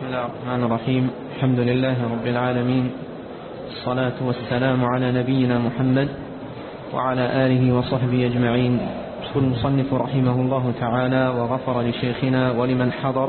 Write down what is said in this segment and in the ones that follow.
بسم الله الرحمن الرحيم. الحمد لله رب العالمين. الصلاة والسلام على نبينا محمد وعلى آله وصحبه أجمعين. يقول المصنف رحمه الله تعالى وغفر لشيخنا ولمن حضر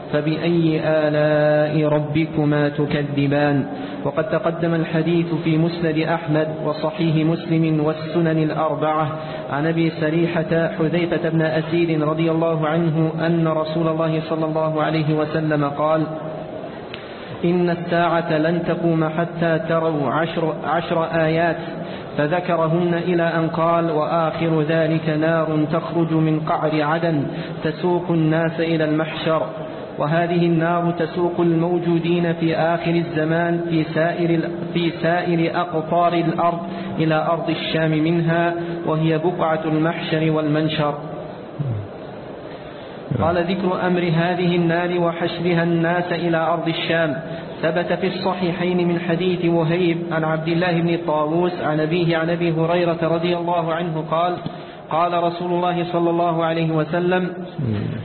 فبأي آلاء ربكما تكذبان؟ وقد تقدم الحديث في مسند أحمد وصحيح مسلم والسنن الأربعة. عن أبي سريحة حذيفة بن أسيد رضي الله عنه أن رسول الله صلى الله عليه وسلم قال إن الساعة لن تقوم حتى تروا عشر, عشر آيات فذكرهن إلى أن قال وآخر ذلك نار تخرج من قعر عدن تسوق الناس إلى المحشر. وهذه النار تسوق الموجودين في آخر الزمان في سائر, في سائر أقطار الأرض إلى أرض الشام منها وهي بقعة المحشر والمنشر. قال ذكر أمر هذه النار وحشرها الناس إلى أرض الشام. ثبت في الصحيحين من حديث وهيب عن عبد الله بن طاووس عن أبيه عن أبي هريرة رضي الله عنه قال قال رسول الله صلى الله عليه وسلم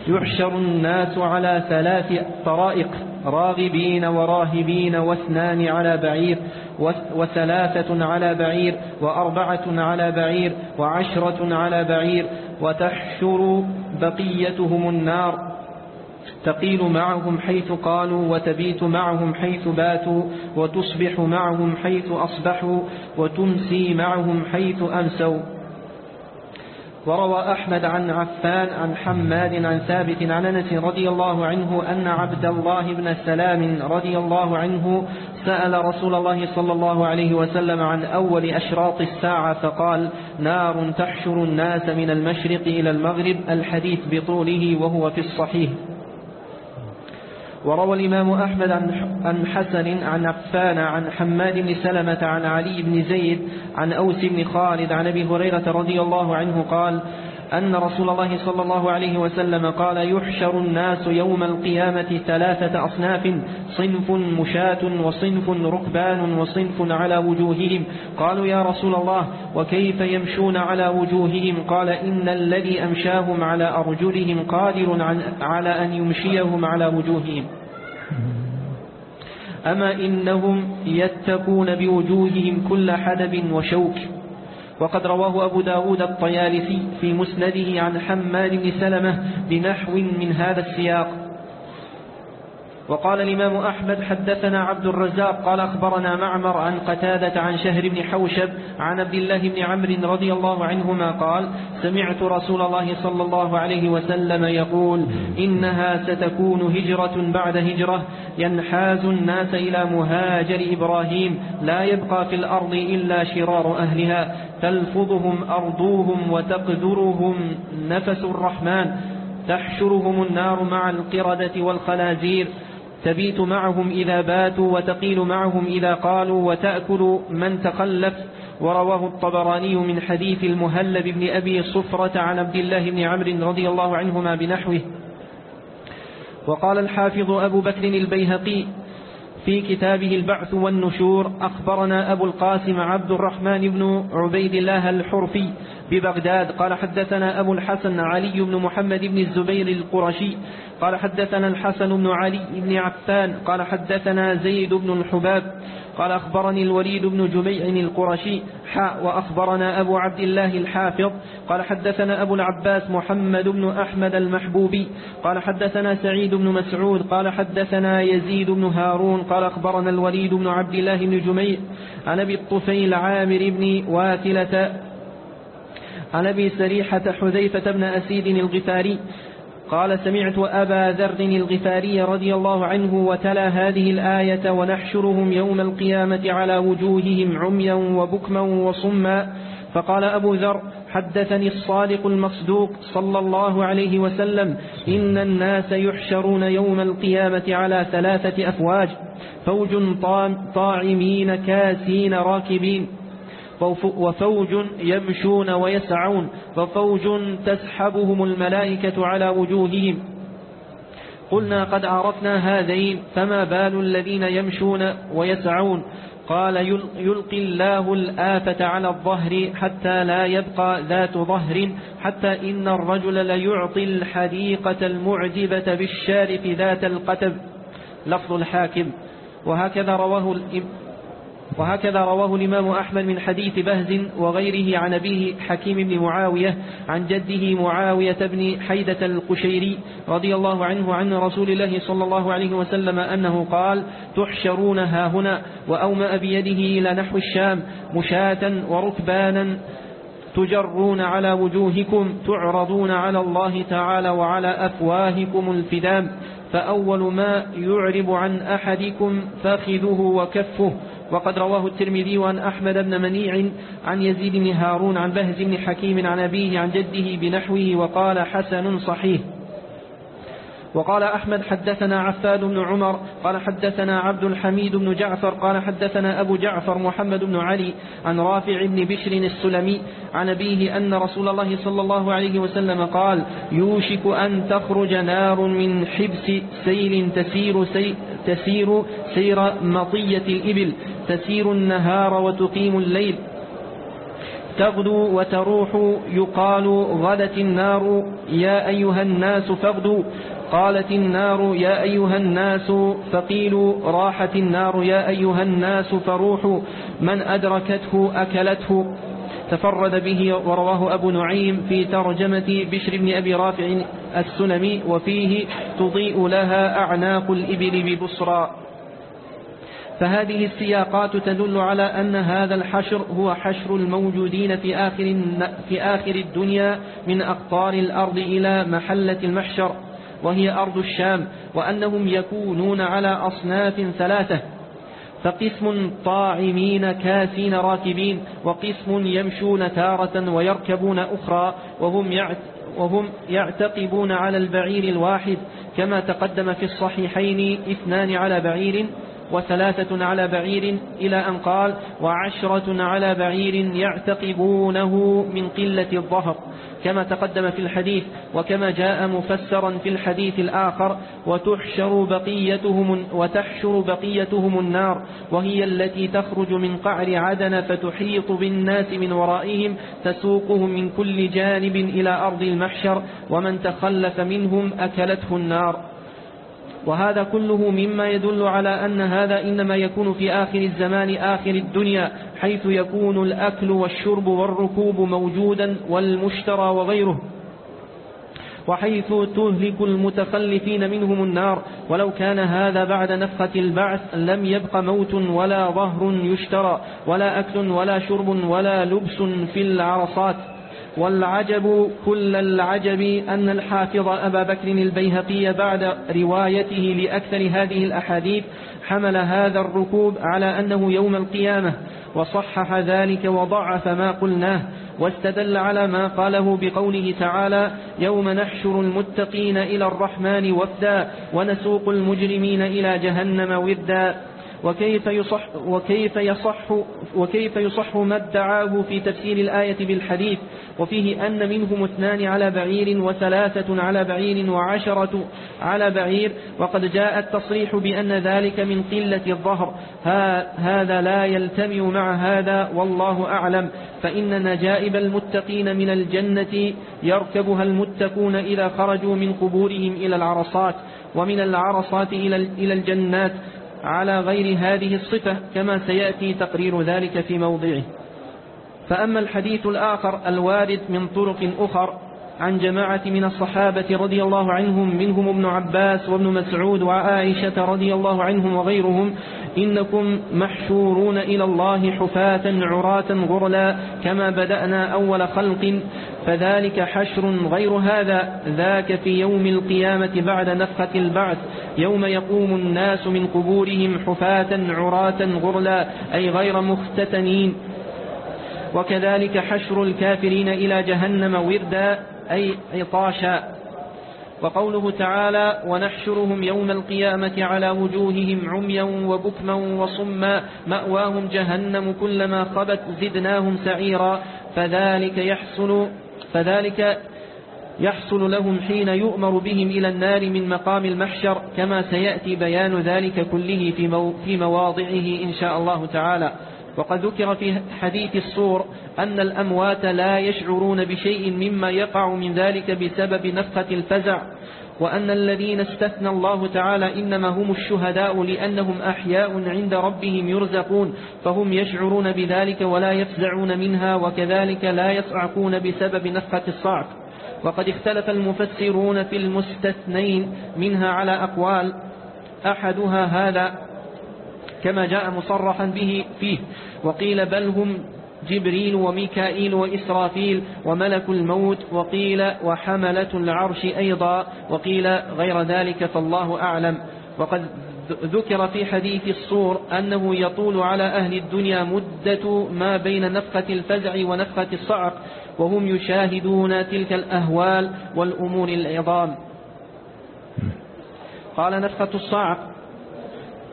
يحشر الناس على ثلاث طرائق راغبين وراهبين واثنان على بعير وثلاثة على بعير وأربعة على بعير وعشرة على بعير وتحشر بقيتهم النار. تقيل معهم حيث قالوا وتبيت معهم حيث باتوا وتصبح معهم حيث أصبحوا وتمسي معهم حيث أمسوا. وروى أحمد عن عفان عن حماد عن ثابت عن أنس رضي الله عنه أن عبد الله بن سلام رضي الله عنه سأل رسول الله صلى الله عليه وسلم عن أول أشراط الساعة فقال نار تحشر الناس من المشرق إلى المغرب الحديث بطوله وهو في الصحيح. وروى الإمام أحمد عن حسن عن عفان عن حماد بن سلمة عن علي بن زيد عن أوس بن خالد عن أبي هريرة رضي الله عنه قال أن رسول الله صلى الله عليه وسلم قال يحشر الناس يوم القيامة ثلاثة أصناف صنف مشاة وصنف ركبان وصنف على وجوههم. قالوا يا رسول الله وكيف يمشون على وجوههم؟ قال إن الذي أمشاهم على أرجلهم قادر على أن يمشيهم على وجوههم. أما إنهم يتقون بوجوههم كل حدب وشوك. وقد رواه أبو داود الطيالسي في مسنده عن حماد بن سلمة بنحو من هذا السياق. وقال الإمام أحمد حدثنا عبد الرزاق قال أخبرنا معمر عن قتادة عن شهر بن حوشب عن عبد الله بن عمرو رضي الله عنهما قال سمعت رسول الله صلى الله عليه وسلم يقول إنها ستكون هجرة بعد هجرة ينحاز الناس إلى مهاجر إبراهيم لا يبقى في الأرض إلا شرار أهلها تلفظهم أرضوهم وتقذرهم نفس الرحمن تحشرهم النار مع القردة والخنازير تبيت معهم إذا باتوا وتقيل معهم إذا قالوا وتأكل من تخلف. ورواه الطبراني من حديث المهلب بن أبي صفرة عن عبد الله بن عمرو رضي الله عنهما بنحوه. وقال الحافظ أبو بكر البيهقي في كتابه البعث والنشور أخبرنا أبو القاسم عبد الرحمن بن عبيد الله الحرفي ببغداد قال حدثنا أبو الحسن علي بن محمد بن الزبير القرشي قال حدثنا الحسن بن علي بن عفان قال حدثنا زيد بن الحباب قال أخبرني الوليد بن جميع القرشي حاء وأخبرنا أبو عبد الله الحافظ قال حدثنا أبو العباس محمد بن أحمد المحبوبي قال حدثنا سعيد بن مسعود قال حدثنا يزيد بن هارون قال أخبرنا الوليد بن عبد الله بن جميع عن أبي الطفيل عامر بن واثلة عن أبي سريحة حذيفة بن أسيد الغفاري قال سمعت أبا ذر الغفاري رضي الله عنه وتلا هذه الآية ونحشرهم يوم القيامة على وجوههم عميا وبكما وصما. فقال أبو ذر حدثني الصادق المصدوق صلى الله عليه وسلم إن الناس يحشرون يوم القيامة على ثلاثة أفواج فوج طاعمين كاسين راكبين. وفوج يمشون ويسعون وفوج تسحبهم الملائكة على وجوههم. قلنا قد عرفنا هذين فما بال الذين يمشون ويسعون؟ قال يلقي الله الآفة على الظهر حتى لا يبقى ذات ظهر حتى إن الرجل ليعطي الحديقة المعجبة بالشارف ذات القتب. لفظ الحاكم. وهكذا رواه وهكذا رواه الإمام أحمد من حديث بهز وغيره عن أبيه حكيم بن معاوية عن جده معاوية بن حيدة القشيري رضي الله عنه عن رسول الله صلى الله عليه وسلم أنه قال تحشرون ها هنا وأومأ بيده إلى نحو الشام مشاة وركبانا تجرون على وجوهكم تعرضون على الله تعالى وعلى أفواهكم الفدام فأول ما يعرب عن أحدكم فخذه وكفه وقد رواه الترمذي عن أحمد بن منيع عن يزيد بن هارون عن بهز بن حكيم عن أبيه عن جده بنحوه وقال حسن صحيح. وقال أحمد حدثنا عثمان بن عمر قال حدثنا عبد الحميد بن جعفر قال حدثنا أبو جعفر محمد بن علي عن رافع بن بشر السلمي عن أبيه أن رسول الله صلى الله عليه وسلم قال يوشك أن تخرج نار من حبس سيل تسير, سي تسير سير مطية الإبل تسير النهار وتقيم الليل. تغدو وتروح يقال غدت النار يا أيها الناس فاغدوا قالت النار يا أيها الناس فقيلوا راحت النار يا أيها الناس فروحوا. من أدركته أكلته. تفرد به ورواه أبو نعيم في ترجمة بشر بن أبي رافع السلمي وفيه تضيء لها أعناق الإبل ببصرى. فهذه السياقات تدل على أن هذا الحشر هو حشر الموجودين في آخر, في آخر الدنيا من أقطار الأرض إلى محلة المحشر وهي أرض الشام وأنهم يكونون على أصناف ثلاثة. فقسم طاعمين كاسين راكبين وقسم يمشون تارة ويركبون أخرى وهم وهم يعتقبون على البعير الواحد كما تقدم في الصحيحين اثنان على بعير وثلاثة على بعير إلى أن قال وعشرة على بعير يعتقبونه من قلة الظهر. كما تقدم في الحديث وكما جاء مفسرا في الحديث الآخر وتحشر بقيتهم وتحشر بقيتهم النار وهي التي تخرج من قعر عدن فتحيط بالناس من ورائهم تسوقهم من كل جانب إلى أرض المحشر ومن تخلف منهم أكلته النار. وهذا كله مما يدل على أن هذا إنما يكون في آخر الزمان آخر الدنيا حيث يكون الأكل والشرب والركوب موجودا والمشترى وغيره. وحيث تهلك المتخلفين منهم النار ولو كان هذا بعد نفخة البعث لم يبق موت ولا ظهر يشترى ولا أكل ولا شرب ولا لبس في العرصات. والعجب كل العجب أن الحافظ أبا بكر البيهقي بعد روايته لأكثر هذه الأحاديث حمل هذا الركوب على أنه يوم القيامة وصحح ذلك وضعف ما قلناه واستدل على ما قاله بقوله تعالى يوم نحشر المتقين إلى الرحمن وفدا ونسوق المجرمين إلى جهنم وردا. وكيف يصح, وكيف يصح, وكيف يصح ما ادعاه في تفسير الآية بالحديث وفيه أن منهم اثنان على بعير وثلاثة على بعير وعشرة على بعير وقد جاء التصريح بأن ذلك من قلة الظهر. هذا لا يلتمع مع هذا والله أعلم. فإن نجائب المتقين من الجنة يركبها المتقون إذا خرجوا من قبورهم إلى العرصات ومن العرصات إلى الجنات. على غير هذه الصفة كما سيأتي تقرير ذلك في موضعه. فأما الحديث الآخر الوارد من طرق أخر عن جماعة من الصحابة رضي الله عنهم منهم ابن عباس وابن مسعود وعائشة رضي الله عنهم وغيرهم إنكم محشورون إلى الله حفاة عراة غرلا كما بدأنا أول خلق فذلك حشر غير هذا ذاك في يوم القيامة بعد نفخة البعث يوم يقوم الناس من قبورهم حفاة عراة غرلا أي غير مختتنين. وكذلك حشر الكافرين إلى جهنم وردا أي عطاشا وقوله تعالى ونحشرهم يوم القيامة على وجوههم عميا وبكما وصما مأواهم جهنم كلما خبت زدناهم سعيرا. فذلك يحصل فذلك يحصل لهم حين يؤمر بهم إلى النار من مقام المحشر كما سيأتي بيان ذلك كله في مواضعه إن شاء الله تعالى. وقد ذكر في حديث الصور أن الأموات لا يشعرون بشيء مما يقع من ذلك بسبب نفخة الفزع وأن الذين استثنى الله تعالى إنما هم الشهداء لأنهم أحياء عند ربهم يرزقون فهم يشعرون بذلك ولا يفزعون منها وكذلك لا يصعقون بسبب نفخة الصعق. وقد اختلف المفسرون في المستثنين منها على أقوال أحدها هذا كما جاء مصرحا به فيه. وقيل بل هم جبريل وميكائيل وإسرافيل وملك الموت. وقيل وحملة العرش أيضا. وقيل غير ذلك فالله أعلم. وقد ذكر في حديث الصور أنه يطول على أهل الدنيا مدة ما بين نفخة الفزع ونفخة الصعق. وهم يشاهدون تلك الأهوال والأمور العظام. قال نفخة الصعق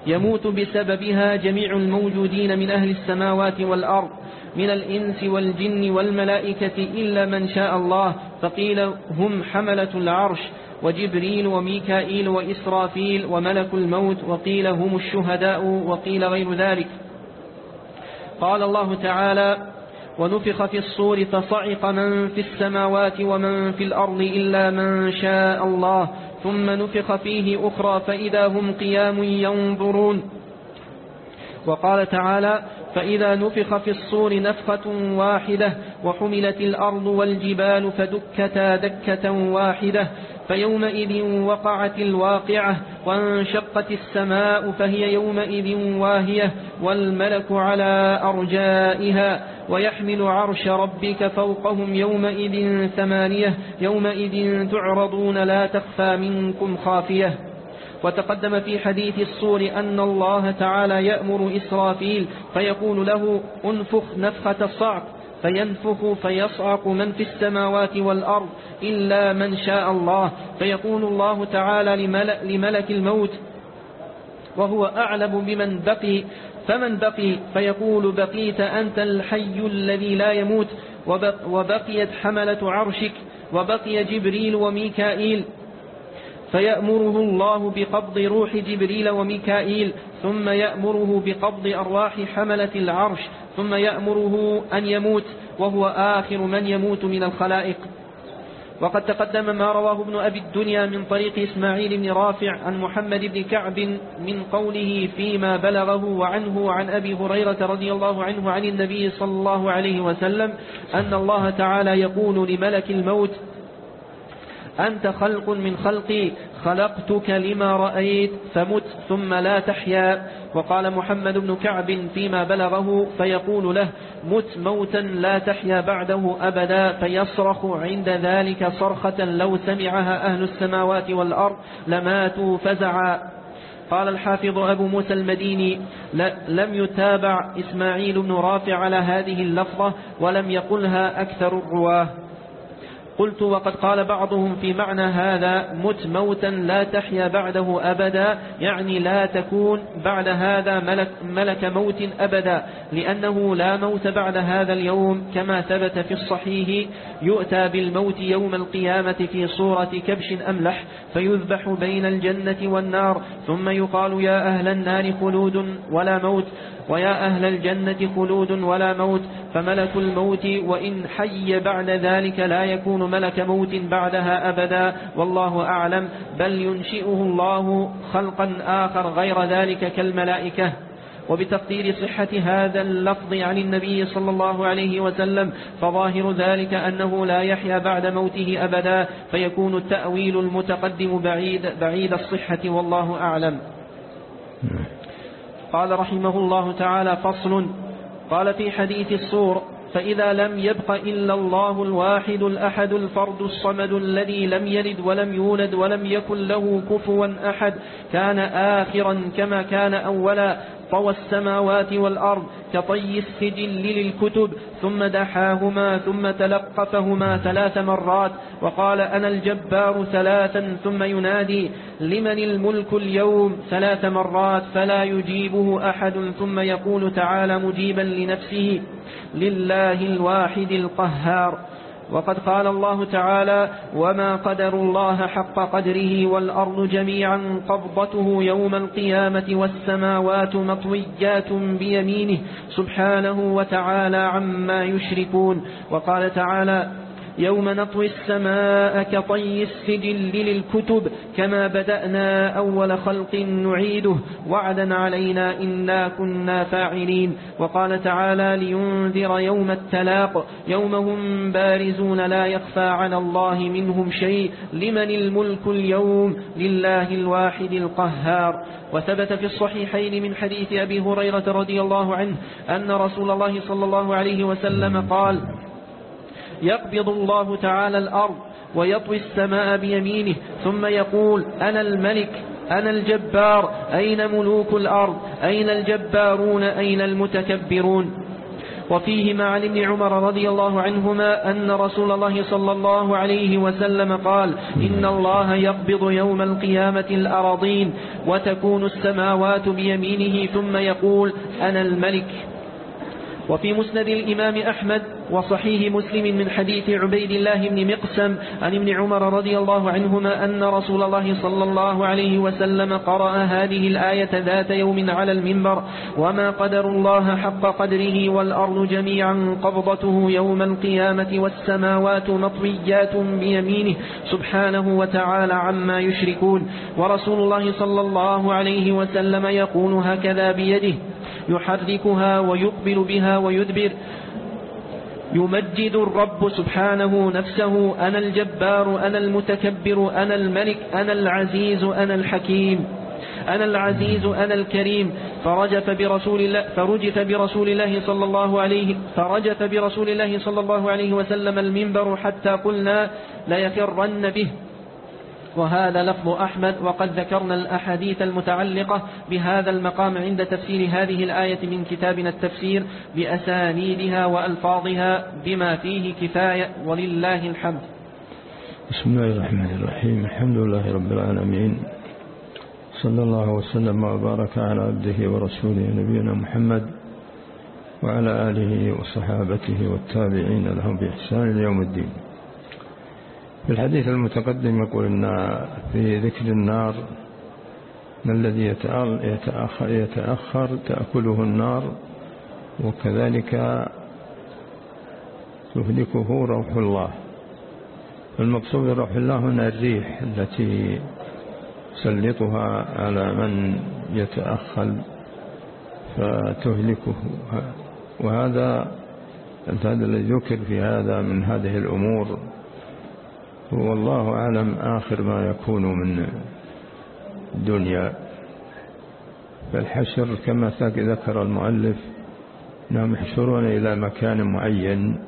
يموت بسببها جميع الموجودين من أهل السماوات والأرض من الإنس والجن والملائكة إلا من شاء الله. فقيل هم حملة العرش وجبريل وميكائيل وإسرافيل وملك الموت وقيل هم الشهداء وقيل غير ذلك. قال الله تعالى ونفخ في الصور فصعق من في السماوات ومن في الأرض إلا من شاء الله. ثم نفخ فيه أخرى فإذا هم قيام ينظرون. وقال تعالى فإذا نفخ في الصور نفخة واحدة وحملت الأرض والجبال فدكتا دكة واحدة فيومئذ وقعت الواقعة وانشقت السماء فهي يومئذ واهية والملك على أرجائها ويحمل عرش ربك فوقهم يومئذ ثمانية يومئذ تعرضون لا تخفى منكم خافية. وتقدم في حديث الصور أن الله تعالى يأمر إسرافيل فيقول له انفخ نفخة الصعق فينفخ فيصعق من في السماوات والأرض إلا من شاء الله. فيقول الله تعالى لملك الموت وهو أعلم بمن بقي فمن بقي؟ فيقول بقيت أنت الحي الذي لا يموت وبقيت حملة عرشك وبقي جبريل وميكائيل. فيأمره الله بقبض روح جبريل وميكائيل ثم يأمره بقبض أرواح حملة العرش ثم يأمره أن يموت وهو آخر من يموت من الخلائق. وقد تقدم ما رواه ابن أبي الدنيا من طريق إسماعيل بن رافع عن محمد بن كعب من قوله فيما بلغه وعنه عن أبي هريرة رضي الله عنه عن النبي صلى الله عليه وسلم أن الله تعالى يقول لملك الموت أنت خلق من خلقي خلقتك لما رأيت فمت ثم لا تحيا. وقال محمد بن كعب فيما بلغه فيقول له مت موتا لا تحيا بعده أبدا فيصرخ عند ذلك صرخة لو سمعها أهل السماوات والأرض لماتوا فزعا. قال الحافظ أبو موسى المديني لم يتابع إسماعيل بن رافع على هذه اللفظة ولم يقلها أكثر الرواة. قلت وقد قال بعضهم في معنى هذا مت موتا لا تحيا بعده أبدا يعني لا تكون بعد هذا ملك, ملك موت أبدا لأنه لا موت بعد هذا اليوم كما ثبت في الصحيح يؤتى بالموت يوم القيامة في صورة كبش أملح فيذبح بين الجنة والنار ثم يقال يا أهل النار خلود ولا موت ويا أهل الجنة خلود ولا موت فملك الموت وإن حي بعد ذلك لا يكون ملك موت بعدها أبدا والله أعلم. بل ينشئه الله خلقا آخر غير ذلك كالملائكة. وبتقدير صحة هذا اللفظ عن النبي صلى الله عليه وسلم فظاهر ذلك أنه لا يحيا بعد موته أبدا فيكون التأويل المتقدم بعيد, بعيد الصحة والله أعلم. قال رحمه الله تعالى فصل قال في حديث الصور فإذا لم يبق إلا الله الواحد الأحد الفرد الصمد الذي لم يلد ولم يولد ولم يكن له كفوا أحد كان آخرا كما كان أولا طوى السماوات والأرض كطي السجل للكتب ثم دحاهما ثم تلقفهما ثلاث مرات وقال أنا الجبار ثلاثا ثم ينادي لمن الملك اليوم؟ ثلاث مرات فلا يجيبه أحد ثم يقول تعالى مجيبا لنفسه لله الواحد القهار. وقد قال الله تعالى وما قدر الله حق قدره والأرض جميعا قبضته يوم القيامة والسماوات مطويات بيمينه سبحانه وتعالى عما يشركون وقال تعالى يوم نطوي السماء كطي السجل للكتب كما بدأنا أول خلق نعيده. وعدا علينا إنا كنا فاعلين. وقال تعالى لينذر يوم التلاق. يوم هم بارزون لا يخفى على الله منهم شيء. لمن الملك اليوم؟ لله الواحد القهار. وثبت في الصحيحين من حديث أبي هريرة رضي الله عنه أن رسول الله صلى الله عليه وسلم قال يقبض الله تعالى الأرض ويطوي السماء بيمينه ثم يقول أنا الملك أنا الجبار أين ملوك الأرض؟ أين الجبارون؟ أين المتكبرون؟ وفيه عن ابن عمر رضي الله عنهما أن رسول الله صلى الله عليه وسلم قال إن الله يقبض يوم القيامة الأراضين وتكون السماوات بيمينه ثم يقول أنا الملك. وفي مسند الإمام أحمد وصحيح مسلم من حديث عبيد الله بن مقسم عن ابن عمر رضي الله عنهما أن رسول الله صلى الله عليه وسلم قرأ هذه الآية ذات يوم على المنبر وما قدر الله حق قدره والأرض جميعا قبضته يوم القيامة والسماوات مطويات بيمينه سبحانه وتعالى عما يشركون ورسول الله صلى الله عليه وسلم يقول هكذا بيده يحركها ويقبل بها ويدبر. يمجد الرب سبحانه نفسه أنا الجبار أنا المتكبر أنا الملك أنا العزيز أنا الحكيم. أنا العزيز أنا الكريم. فرجف برسول الله فرجف برسول الله صلى الله عليه فرجف برسول الله صلى الله عليه وسلم المنبر حتى قلنا ليفرن به. وهذا لفظ أحمد وقد ذكرنا الأحاديث المتعلقة بهذا المقام عند تفسير هذه الآية من كتابنا التفسير بأسانيدها وألفاظها بما فيه كفاية ولله الحمد. بسم الله الرحمن الرحيم. الحمد لله رب العالمين. صلى الله وسلم وبارك على عبده ورسوله نبينا محمد وعلى آله وصحابته والتابعين لهم بإحسان يوم الدين. في الحديث المتقدم يقول أن في ذكر النار ما الذي يتأخر, يتأخر تأكله النار وكذلك تهلكه روح الله. المقصود روح الله هنا الريح التي تسلطها على من يتأخل فتهلكه. وهذا هذا الذي ذكر في هذا من هذه الأمور والله أعلم آخر ما يكون من الدنيا فالحشر كما ذكر المؤلف أنهم يحشرون إلى مكان معين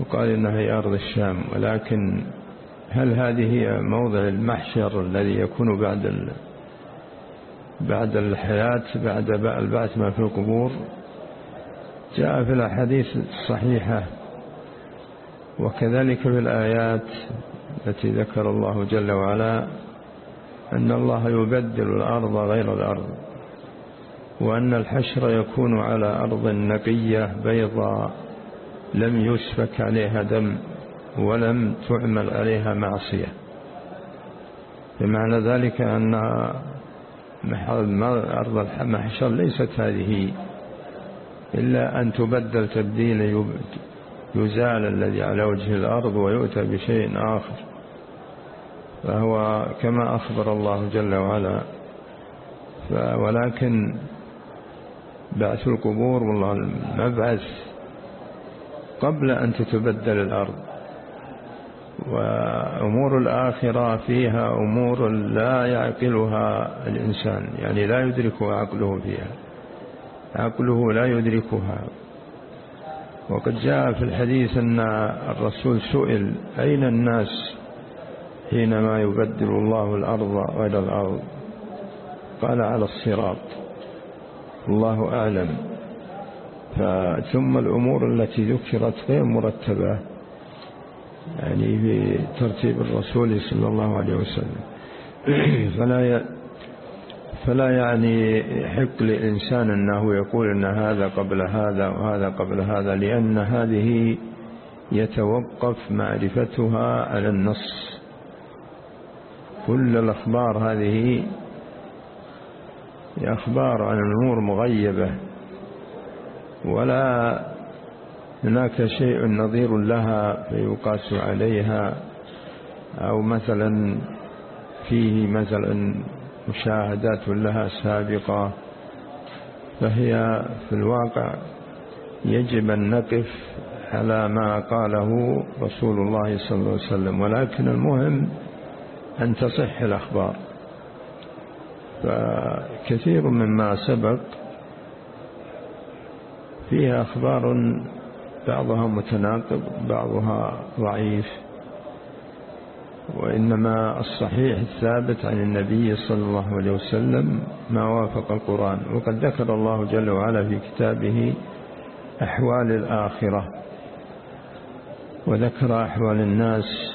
وقال إنها هي أرض الشام. ولكن هل هذه هي موضع المحشر الذي يكون بعد بعد الحياة بعد البعث ما في القبور؟ جاء في الأحاديث الصحيحة وكذلك في الآيات التي ذكر الله جل وعلا أن الله يبدل الأرض غير الأرض وأن الحشر يكون على أرض نقية بيضاء لم يسفك عليها دم ولم تعمل عليها معصية. بمعنى ذلك أن أرض المحشر ليست هذه إلا أن تبدل تبديل يزال الذي على وجه الأرض ويؤتى بشيء آخر. فهو كما أخبر الله جل وعلا. ولكن بعث القبور والله المبعث قبل أن تتبدل الأرض. وأمور الآخرة فيها أمور لا يعقلها الإنسان يعني لا يدركها عقله فيها. عقله لا يدركها. وقد جاء في الحديث أن الرسول سئل أين الناس حينما يبدل الله الأرض غير الأرض؟ قال على الصراط. الله أعلم. ثم الأمور التي ذكرت غير مرتبة يعني في ترتيب الرسول صلى الله عليه وسلم. فلا فلا يعني يحق للإنسان أنه يقول أن هذا قبل هذا وهذا قبل هذا لأن هذه يتوقف معرفتها على النص. كل الأخبار هذه أخبار عن الأمور مغيبة. ولا هناك شيء نظير لها فيقاس عليها. أو مثلا فيه مثلا مشاهدات لها سابقة فهي في الواقع يجب أن نقف على ما قاله رسول الله صلى الله عليه وسلم ولكن المهم أن تصح الأخبار. فكثير مما سبق فيها أخبار بعضها متناقض بعضها ضعيف. وإنما الصحيح الثابت عن النبي صلى الله عليه وسلم ما وافق القرآن. وقد ذكر الله جل وعلا في كتابه أحوال الآخرة وذكر أحوال الناس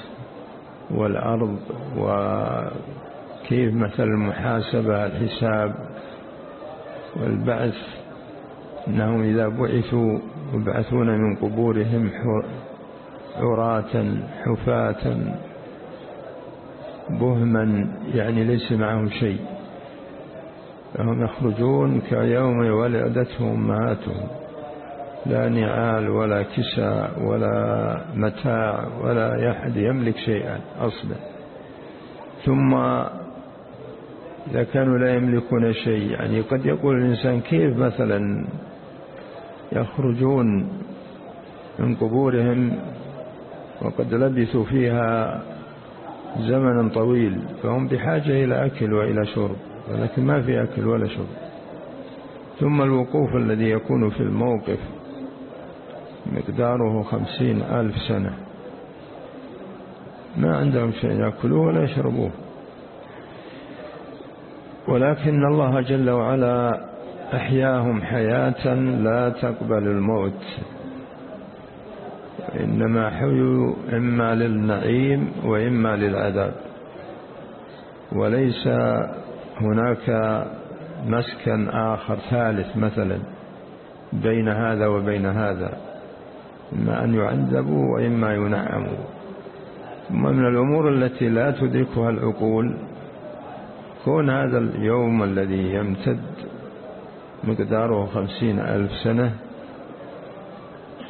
والأرض وكيف مثل المحاسبة الحساب والبعث أنهم إذا بعثوا يبعثون من قبورهم عراة حفاة بهما يعني ليس معهم شيء. فهم يخرجون كيوم ولدتهم أمهاتهم. لا نعال ولا كساء ولا متاع ولا أحد يملك شيئا أصلا. ثم إذا كانوا لا يملكون شيء يعني قد يقول الإنسان كيف مثلا يخرجون من قبورهم وقد لبثوا فيها زمنا طويل فهم بحاجة إلى أكل وإلى شرب ولكن ما في أكل ولا شرب. ثم الوقوف الذي يكون في الموقف مقداره خمسين ألف سنة. ما عندهم شيء يأكلوه ولا يشربوه. ولكن الله جل وعلا أحياهم حياة لا تقبل الموت. إنما حيوا إما للنعيم وإما للعذاب. وليس هناك مسكن آخر ثالث مثلا بين هذا وبين هذا إما أن يعذبوا وإما ينعموا. ثم من الأمور التي لا تدركها العقول كون هذا اليوم الذي يمتد مقداره خمسين ألف سنة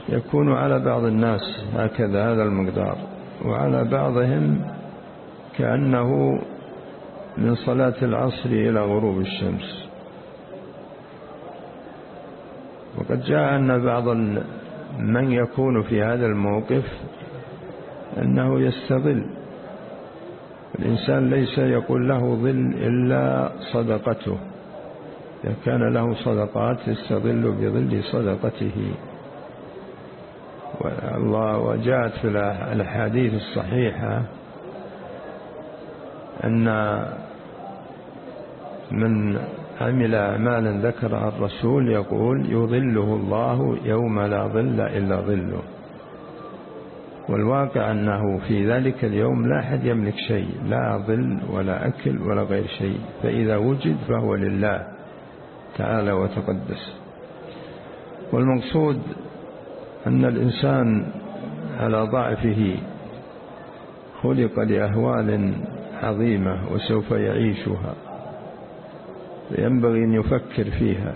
يكون على بعض الناس هكذا هذا المقدار. وعلى بعضهم كأنه من صلاة العصر إلى غروب الشمس. وقد جاء أن بعض من يكون في هذا الموقف أنه يستظل. الإنسان ليس يقول له ظل إلا صدقته. إذا كان له صدقات يستظل بظل صدقته. والله وجاءت في الأحاديث الصحيحة أن من عمل أعمالا ذكرها الرسول يقول يظله الله يوم لا ظل إلا ظله. والواقع أنه في ذلك اليوم لا أحد يملك شيء لا ظل ولا أكل ولا غير شيء فإذا وجد فهو لله تعالى وتقدس. والمقصود أن الإنسان على ضعفه خلق لأهوال عظيمة وسوف يعيشها ينبغي أن يفكر فيها.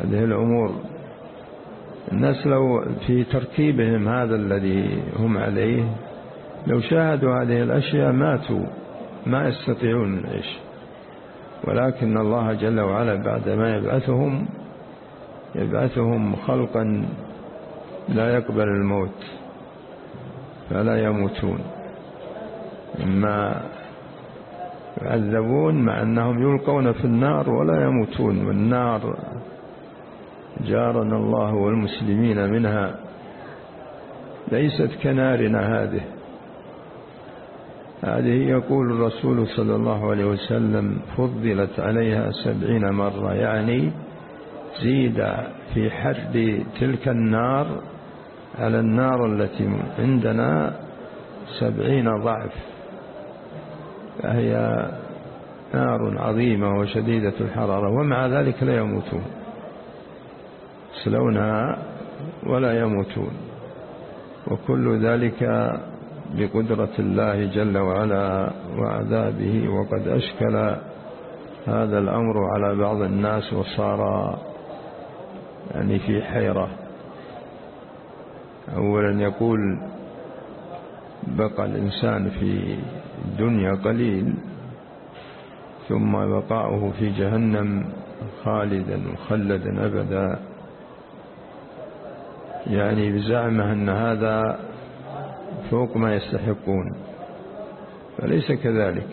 هذه الأمور الناس لو في تركيبهم هذا الذي هم عليه لو شاهدوا هذه الأشياء ماتوا ما يستطيعون العيش ولكن الله جل وعلا بعدما يبعثهم يبعثهم خلقا لا يقبل الموت فلا يموتون. إما يعذبون مع أنهم يلقون في النار ولا يموتون. والنار جارنا الله والمسلمين منها. ليست كنارنا هذه. هذه يقول الرسول صلى الله عليه وسلم فضلت عليها سبعين مرة يعني زيد في حد تلك النار على النار التي عندنا سبعين ضعف. فهي نار عظيمة وشديدة الحرارة ومع ذلك لا يموتون. يصلونها ولا يموتون. وكل ذلك بقدرة الله جل وعلا وعذابه. وقد أشكل هذا الأمر على بعض الناس وصار يعني في حيرة. أولا يقول بقى الإنسان في الدنيا قليل ثم بقاؤه في جهنم خالدا مخلدا أبدا. يعني بزعمه أن هذا فوق ما يستحقون فليس كذلك.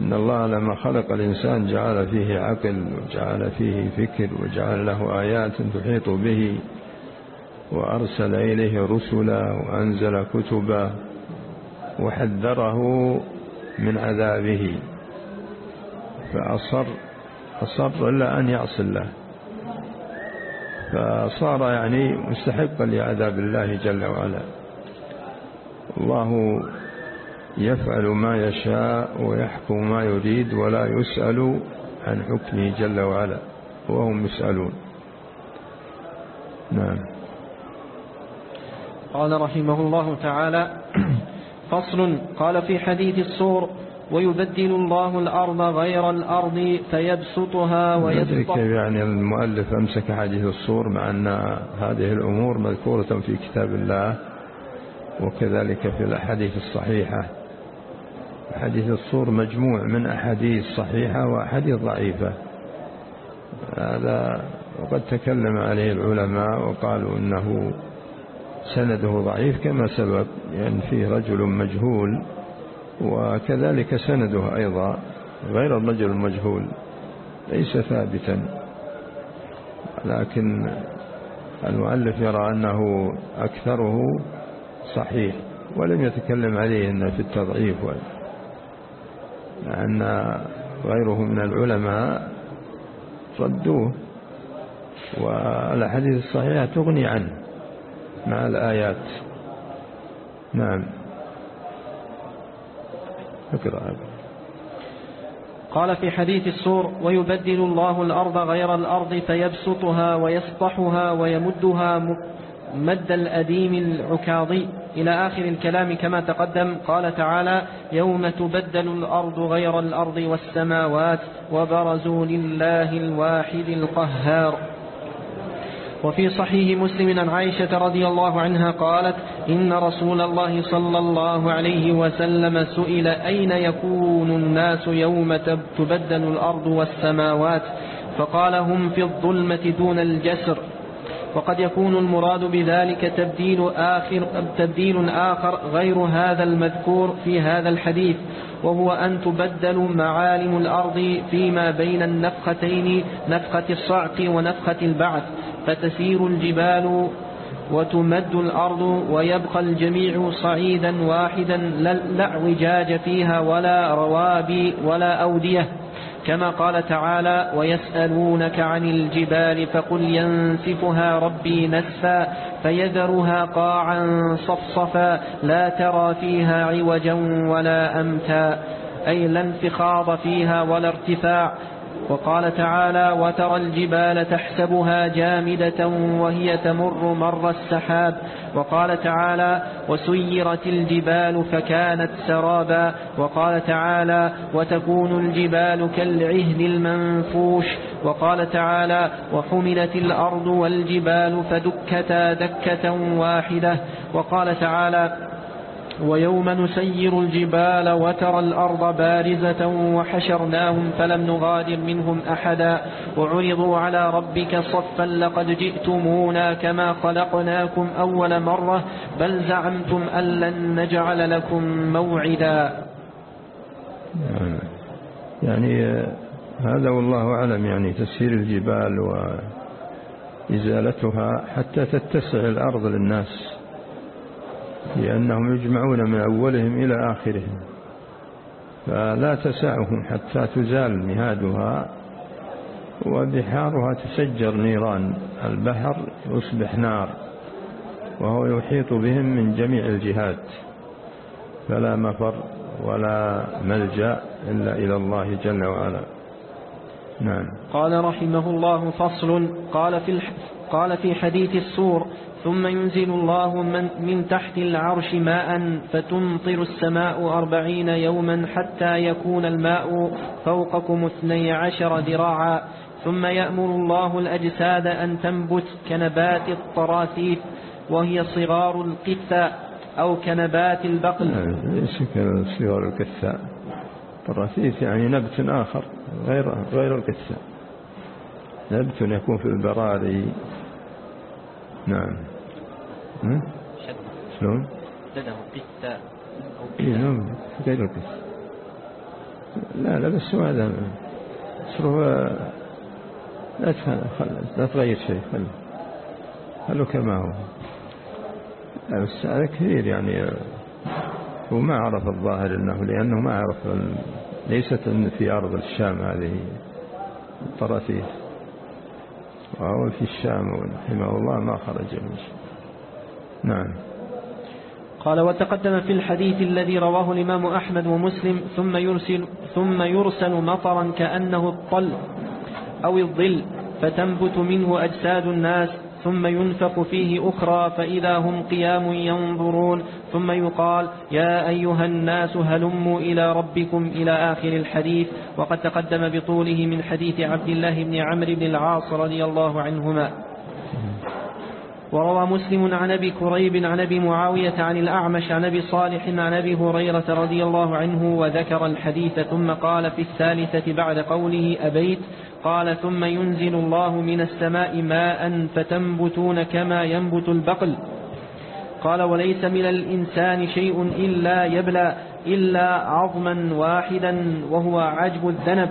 إن الله لما خلق الإنسان جعل فيه عقل وجعل فيه فكر وجعل له آيات تحيط به وأرسل إليه رسلا وأنزل كتبا وحذره من عذابه. فأصر أصر إلا أن يعصي الله. فصار يعني مستحقا لعذاب الله جل وعلا. الله يفعل ما يشاء ويحكم ما يريد ولا يسأل عن حكمه جل وعلا وهم يسألون. نعم. قال رحمه الله تعالى فصل قال في حديث الصور ويبدل الله الأرض غير الأرض فيبسطها ويسطح كيف يعني المؤلف أمسك حديث الصور مع أن هذه الأمور مذكورة في كتاب الله وكذلك في الأحاديث الصحيحة. حديث الصور مجموع من أحاديث صحيحة وأحاديث ضعيفة. هذا وقد تكلم عليه العلماء وقالوا إنه سنده ضعيف كما سبق يعني فيه رجل مجهول وكذلك سنده أيضا غير الرجل المجهول ليس ثابتا. لكن المؤلف يرى أنه أكثره صحيح ولم يتكلم عليه إن في التضعيف. لأن غيره من العلماء ردوه والأحاديث الصحيحة تغني عنه مع الآيات. نعم. قال في حديث السور ويبدل الله الأرض غير الأرض فيبسطها ويسطحها ويمدها مد الأديم العكاظي إلى آخر الكلام كما تقدم قال تعالى يوم تبدل الأرض غير الأرض والسماوات وبرزوا لله الواحد القهار. وفي صحيح مسلم عن عائشة رضي الله عنها قالت إن رسول الله صلى الله عليه وسلم سئل أين يكون الناس يوم تبدل الأرض والسماوات؟ فقال هم في الظلمة دون الجسر. وقد يكون المراد بذلك تبديل آخر تبديل آخر غير هذا المذكور في هذا الحديث وهو أن تبدل معالم الأرض فيما بين النفختين نفخة الصعق ونفخة البعث فتسير الجبال وتمد الأرض ويبقى الجميع صعيدا واحدا لا اعوجاج فيها ولا روابي ولا أودية. كما قال تعالى ويسألونك عن الجبال فقل ينسفها ربي نسفا فيذرها قاعا صفصفا لا ترى فيها عوجا ولا أمتا أي لا انفخاض فيها ولا ارتفاع وقال تعالى وترى الجبال تحسبها جامدة وهي تمر مر السحاب. وقال تعالى وسيرت الجبال فكانت سرابا. وقال تعالى وتكون الجبال كالعهن المنفوش. وقال تعالى وحملت الأرض والجبال فدكتا دكة واحدة. وقال تعالى ويوم نسير الجبال وترى الأرض بارزة وحشرناهم فلم نغادر منهم أحدا. وعرضوا على ربك صفا لقد جئتمونا كما خلقناكم أول مرة. بل زعمتم أن لن نجعل لكم موعدا. يعني هذا والله أعلم يعني تسيير الجبال وإزالتها حتى تتسع الأرض للناس. لأنهم يجمعون من أولهم إلى آخرهم. فلا تسعهم حتى تزال مهادها وبحارها تسجر نيران البحر يصبح نار وهو يحيط بهم من جميع الجهات. فلا مفر ولا ملجأ إلا إلى الله جل وعلا. نعم. قال رحمه الله فصل قال في, قال في حديث السور ثم ينزل الله من, من تحت العرش ماء فتمطر السماء أربعين يوما حتى يكون الماء فوقكم اثني عشر ذراعا. ثم يأمر الله الأجساد أن تنبت كنبات الطراثيف وهي صغار القثاء أو كنبات البقل. ليس كصغار القثاء الطراثيف يعني نبت آخر غير غير القثاء نبت يكون في البراري نعم. شلون؟ شده قثاء اي نعم. غير لا لا بس هذا؟ هو لا لا تغير شيء خله خله كما هو لا بس هذا كثير يعني هو ما عرف الظاهر إنه لأنه ما عرف ليست في أرض الشام هذه الطراثيف وهو في الشام رحمه الله ما خرج من شام نعم. قال وتقدم في الحديث الذي رواه الإمام أحمد ومسلم ثم يرسل, ثم يرسل مطرا كأنه الطل أو الظل فتنبت منه أجساد الناس ثم ينفق فيه أخرى فإذا هم قيام ينظرون ثم يقال يا أيها الناس هلموا إلى ربكم إلى آخر الحديث. وقد تقدم بطوله من حديث عبد الله بن عمرو بن العاص رضي الله عنهما. وروى مسلم عن أبي كريب عن أبي معاوية عن الأعمش عن أبي صالح عن أبي هريرة رضي الله عنه وذكر الحديث ثم قال في الثالثة بعد قوله أبيت قال ثم ينزل الله من السماء ماء فتنبتون كما ينبت البقل. قال وليس من الإنسان شيء إلا يبلى إلا عظما واحدا وهو عجب الذنب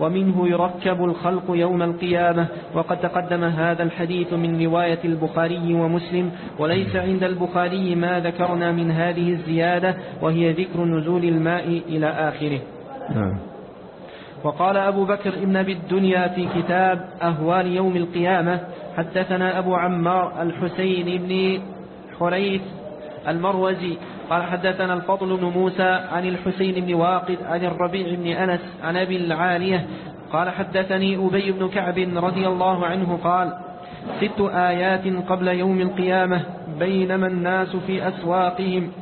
ومنه يركب الخلق يوم القيامة. وقد تقدم هذا الحديث من رواية البخاري ومسلم. وليس عند البخاري ما ذكرنا من هذه الزيادة وهي ذكر نزول الماء إلى آخره. نعم. وقال أبو بكر ابن أبي الدنيا في كتاب أهوال يوم القيامة. حدثنا أبو عمار الحسين بن حريث المروزي. قال حدثنا الفضل بن موسى عن الحسين بن واقد عن الربيع بن أنس عن أبي العالية قال حدثني أبي بن كعب رضي الله عنه قال ست آيات قبل يوم القيامة بينما الناس في أسواقهم.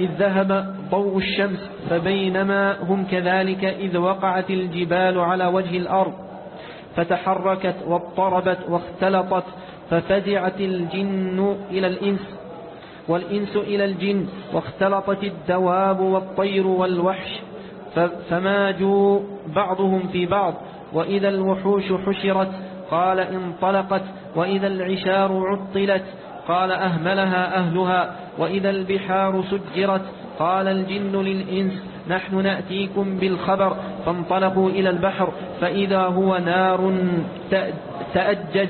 إذ ذهب ضوء الشمس فبينما هم كذلك إذ وقعت الجبال على وجه الأرض. فتحركت واضطربت واختلطت ففزعت الجن إلى الإنس والإنس إلى الجن واختلطت الدواب والطير والوحش فماجوا بعضهم في بعض وإذا الوحوش حشرت قال انطلقت وإذا العشار عطلت قال أهملها أهلها وإذا البحار سجرت قال الجن للإنس نحن نأتيكم بالخبر فانطلقوا إلى البحر فإذا هو نار تأجج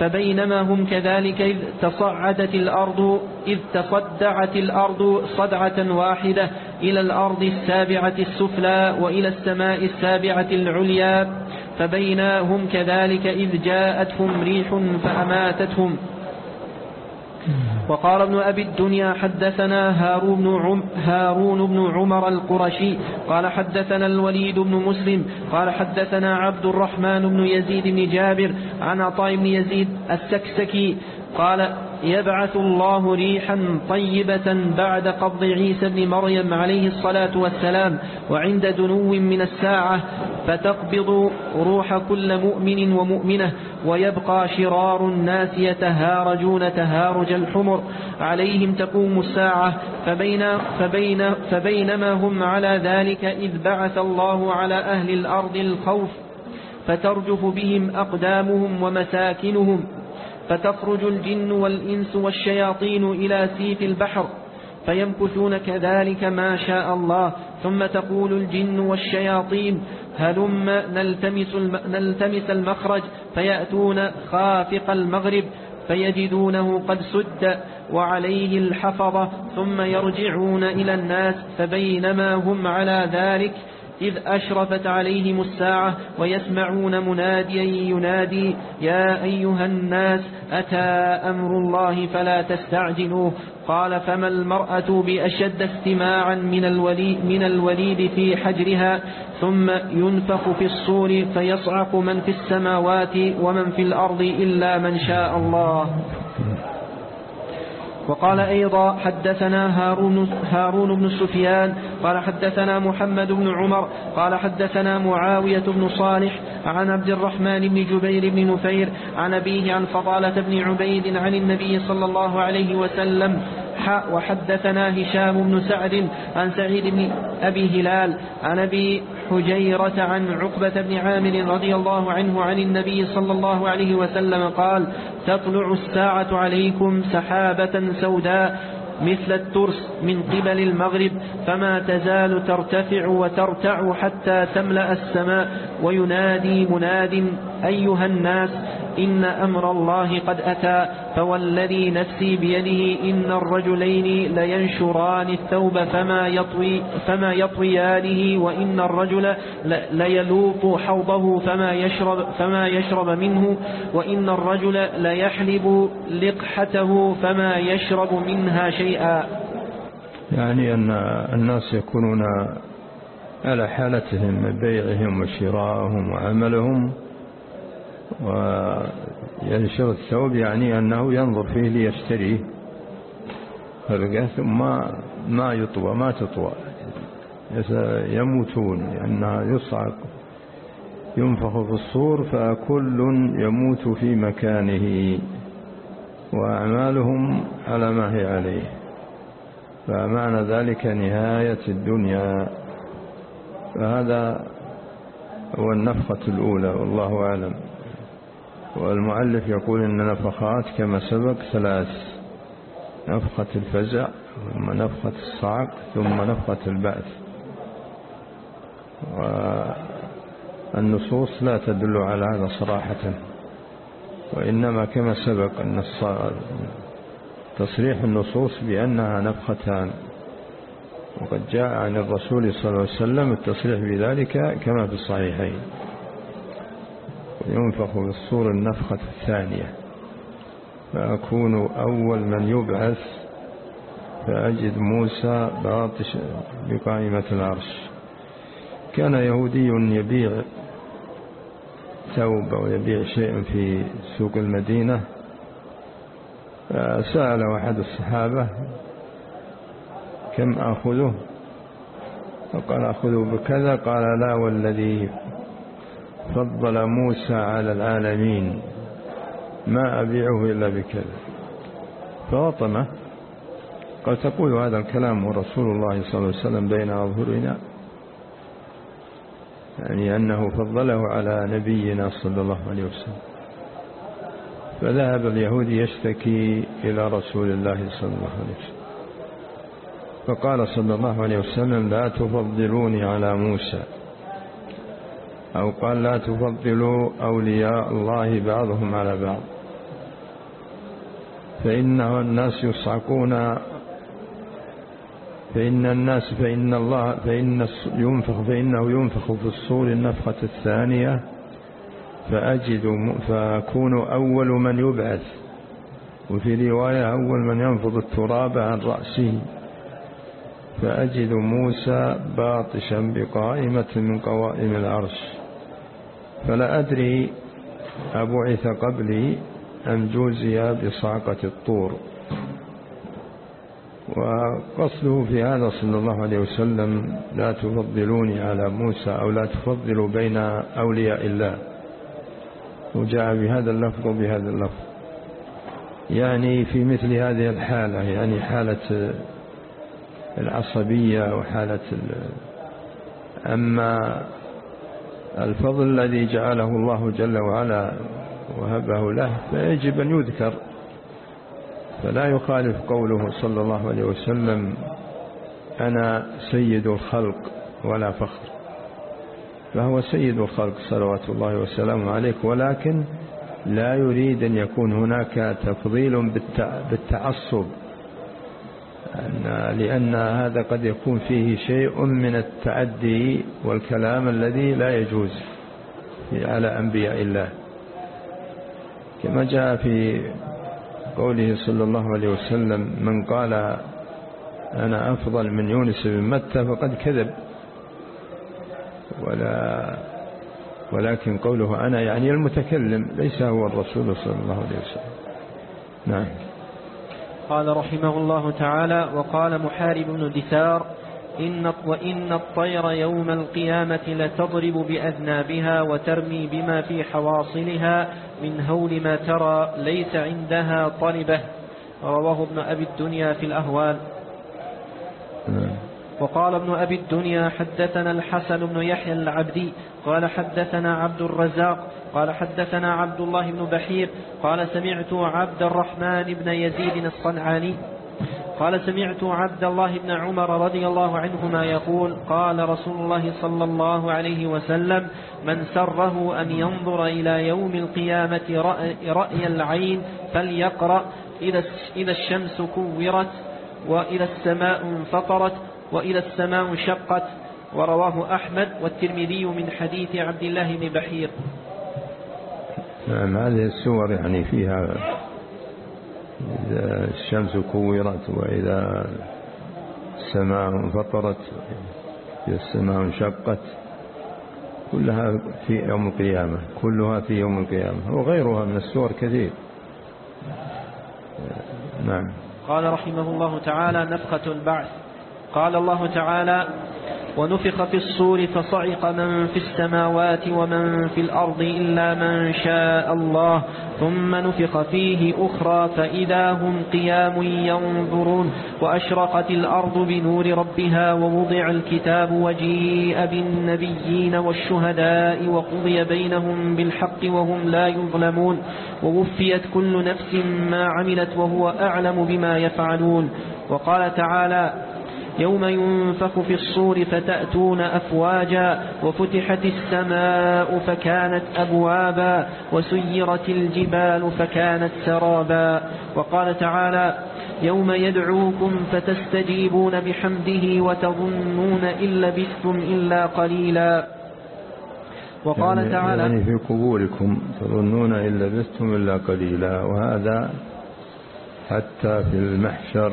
فبينما هم كذلك إذ تصعدت الأرض إذ تصدعت الأرض صدعة واحدة إلى الأرض السابعة السفلى وإلى السماء السابعة العليا فبينا هم كذلك إذ جاءتهم ريح فأماتتهم وقال ابن أبي الدنيا حدثنا هارون عم هارون بن عمر القرشي قال حدثنا الوليد بن مسلم قال حدثنا عبد الرحمن بن يزيد بن جابر عن عطاء بن يزيد السكسكي قال يبعث الله ريحا طيبة بعد قبض عيسى بن مريم عليه الصلاة والسلام وعند دنو من الساعة فتقبض روح كل مؤمن ومؤمنة ويبقى شرار الناس يتهارجون تهارج الحمر. عليهم تقوم الساعة فبين فبين فبينما هم على ذلك إذ بعث الله على أهل الأرض الخوف فترجف بهم أقدامهم ومساكنهم. فتخرج الجن والإنس والشياطين إلى سيف البحر فيمكثون كذلك ما شاء الله ثم تقول الجن والشياطين هلم نلتمس, نلتمس المخرج فيأتون خافق المغرب فيجدونه قد سد وعليه الحفظة ثم يرجعون إلى الناس فبينما هم على ذلك إذ أشرفت عليهم الساعة ويسمعون مناديا ينادي يا أيها الناس أتى أمر الله فلا تستعجلوه؟ قال فما المرأة بأشد استماعا من الوليد, من الوليد في حجرها ثم ينفخ في الصور فيصعق من في السماوات ومن في الأرض إلا من شاء الله. وقال أيضا حدثنا هارون, هارون بن سفيان قال حدثنا محمد بن عمر قال حدثنا معاوية بن صالح عن عبد الرحمن بن جبير بن نفير عن أبيه عن فضالة بن عبيد عن النبي صلى الله عليه وسلم وحدثنا هشام بن سعد عن سعيد بن أبي هلال عن أبي حجيرة عن عقبة بن عامر رضي الله عنه عن النبي صلى الله عليه وسلم قال تطلع الساعة عليكم سحابة سوداء مثل الترس من قبل المغرب فما تزال ترتفع وترتع حتى تملأ السماء. وينادي مناد أيها الناس إن أمر الله قد أتى فوالذي نفسي بيده إن الرجلين لينشران الثوب فما يطوي فما يطويانه وإن الرجل ليلوط حوضه فما يشرب فما يشرب منه وإن الرجل ليحلب لقحته فما يشرب منها شيئا. يعني أن الناس يكونون على حالتهم بيعهم وشراءهم وعملهم وينشر الثوب يعني أنه ينظر فيه ليشتريه. فرقة ثم ما يطوى ما تطوى. يموتون لأنها يصعق. ينفخ في الصور فكل يموت في مكانه. وأعمالهم على ما هي عليه. فمعنى ذلك نهاية الدنيا. فهذا هو النفخة الأولى والله أعلم. والمؤلف يقول إن نفخات كما سبق ثلاث نفخة الفزع ثم نفخة الصعق ثم نفخة البعث والنصوص لا تدل على هذا صراحة وإنما كما سبق أن تصريح النصوص بأنها نفختان. وقد جاء عن الرسول صلى الله عليه وسلم التصريح بذلك كما في الصحيحين. ينفخ في الصور النفخة الثانية. فأكون أول من يبعث فأجد موسى باطش بقائمة العرش. كان يهودي يبيع ثوب أو يبيع شيء في سوق المدينة. فسأل أحد الصحابة كم أخذه؟ فقال أخذه بكذا. قال لا والذي فضل موسى على العالمين ما أبيعه إلا بكذا فوطمه قال تقول هذا الكلام ورسول الله صلى الله عليه وسلم بين أظهرنا؟ يعني أنه فضله على نبينا صلى الله عليه وسلم. فذهب اليهودي يشتكي إلى رسول الله صلى الله عليه وسلم. فقال صلى الله عليه وسلم لا تفضلوني على موسى. أو قال لا تفضلوا أولياء الله بعضهم على بعض. فإنه الناس يصعقون فإن الناس فإن الله فإن ينفخ فإنه ينفخ في الصور النفخة الثانية. فأجد فأكون أول من يبعث. وفي رواية أول من ينفض التراب عن رأسه. فأجد موسى باطشا بقائمة من قوائم العرش. فلا أدري أبعث قبلي أم جوزي بصعقة الطور. وقصده في هذا صلى الله عليه وسلم لا تفضلوني على موسى أو لا تفضلوا بين أولياء الله. وجاء بهذا اللفظ وبهذا اللفظ. يعني في مثل هذه الحالة يعني حالة العصبية وحالة أما الفضل الذي جعله الله جل وعلا وهبه له فيجب أن يذكر. فلا يخالف قوله صلى الله عليه وسلم أنا سيد الخلق ولا فخر. فهو سيد الخلق صلوات الله وسلامه عليه ولكن لا يريد أن يكون هناك تفضيل بالتعصب. لأن هذا قد يكون فيه شيء من التعدي والكلام الذي لا يجوز على أنبياء الله. كما جاء في قوله صلى الله عليه وسلم من قال أنا أفضل من يونس بن متى فقد كذب. ولا ولكن قوله أنا يعني المتكلم ليس هو الرسول صلى الله عليه وسلم. نعم. قال رحمه الله تعالى وقال محارب بن دثار إن وإن الطير يوم القيامة لتضرب بأذنابها وترمي بما في حواصلها من هول ما ترى ليس عندها طلبة رواه ابن أبي الدنيا في الأهوال نعم. وقال ابن أبي الدنيا حدثنا الحسن بن يحيى العبدي قال حدثنا عبد الرزاق قال حدثنا عبد الله بن بحير قال سمعت عبد الرحمن بن يزيد الصنعاني قال سمعت عبد الله بن عمر رضي الله عنهما يقول قال رسول الله صلى الله عليه وسلم من سره أن ينظر إلى يوم القيامة رأي العين فليقرأ إذا الشمس كورت وإذا السماء انفطرت وإذا السماء انشقت ورواه أحمد والترمذي من حديث عبد الله بن بحير. نعم هذه السور يعني فيها إذا الشمس كورت وإذا السماء انفطرت إذا السماء انشقت كلها في يوم القيامة كلها في يوم القيامة وغيرها من السور كثير. نعم. قال رحمه الله تعالى نفخة البعث. قال الله تعالى ونفخ في الصور فصعق من في السماوات ومن في الأرض إلا من شاء الله ثم نفخ فيه أخرى فإذا هم قيام ينظرون وأشرقت الأرض بنور ربها ووضع الكتاب وجيء بالنبيين والشهداء وقضي بينهم بالحق وهم لا يظلمون ووفيت كل نفس ما عملت وهو أعلم بما يفعلون. وقال تعالى يوم ينفخ في الصور فتأتون أفواجا وفتحت السماء فكانت أبوابا وسيرت الجبال فكانت سرابا وقال تعالى يوم يدعوكم فتستجيبون بحمده وتظنون إن لبثتم إلا قليلا وقال يعني تعالى يعني في قبوركم تظنون إن لبثتم إلا قليلا وهذا حتى في المحشر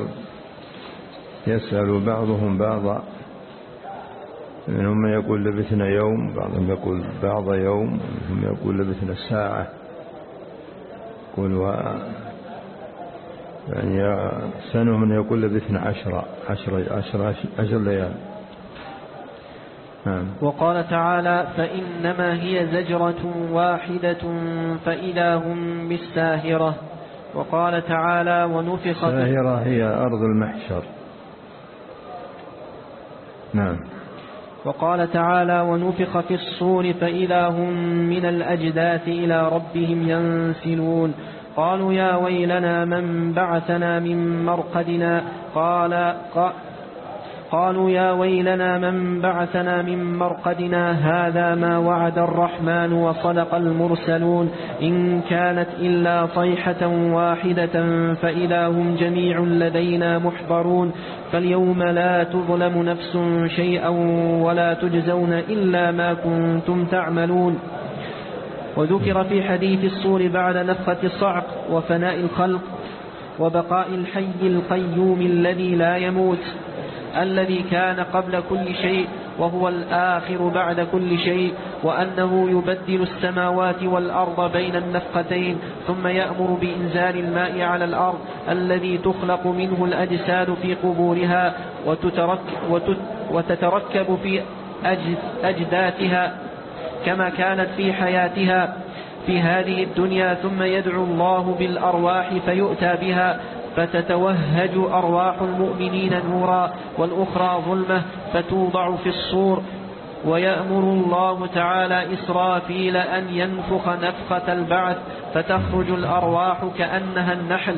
يسأل بعضهم بعضا. منهم من يقول لبثنا يوم بعضهم يقول بعض يوم منهم يقول لبثنا ساعة. يقول و يعني سنة من يقول لبثنا عشرة عشرة عشرة عشر ليال. نعم. وقال تعالى فإنما هي زجرة واحدة فإذا هم بالساهرة. وقال تعالى ونفخ الساهرة هي أرض المحشر. نعم. وقال تعالى ونفخ في الصور فإذا هم من الأجداث إلى ربهم ينسلون. قالوا يا ويلنا من بعثنا من مرقدنا. قال قالوا يا ويلنا من بعثنا من مرقدنا هذا ما وعد الرحمن وصدق المرسلون إن كانت إلا صيحة واحدة فإذا هم جميع لدينا محضرون فاليوم لا تظلم نفس شيئا ولا تجزون إلا ما كنتم تعملون وذكر في حديث الصور بعد نفخة الصعق وفناء الخلق وبقاء الحي القيوم الذي لا يموت الذي كان قبل كل شيء وهو الآخر بعد كل شيء وأنه يبدل السماوات والأرض بين النفقتين ثم يأمر بإنزال الماء على الأرض الذي تخلق منه الأجساد في قبورها وتترك وتتركب في أجداتها كما كانت في حياتها في هذه الدنيا ثم يدعو الله بالأرواح فيؤتى بها فتتوهج أرواح المؤمنين نورا والأخرى ظلمة فتوضع في الصور. ويأمر الله تعالى إسرافيل أن ينفخ نفخة البعث فتخرج الأرواح كأنها النحل.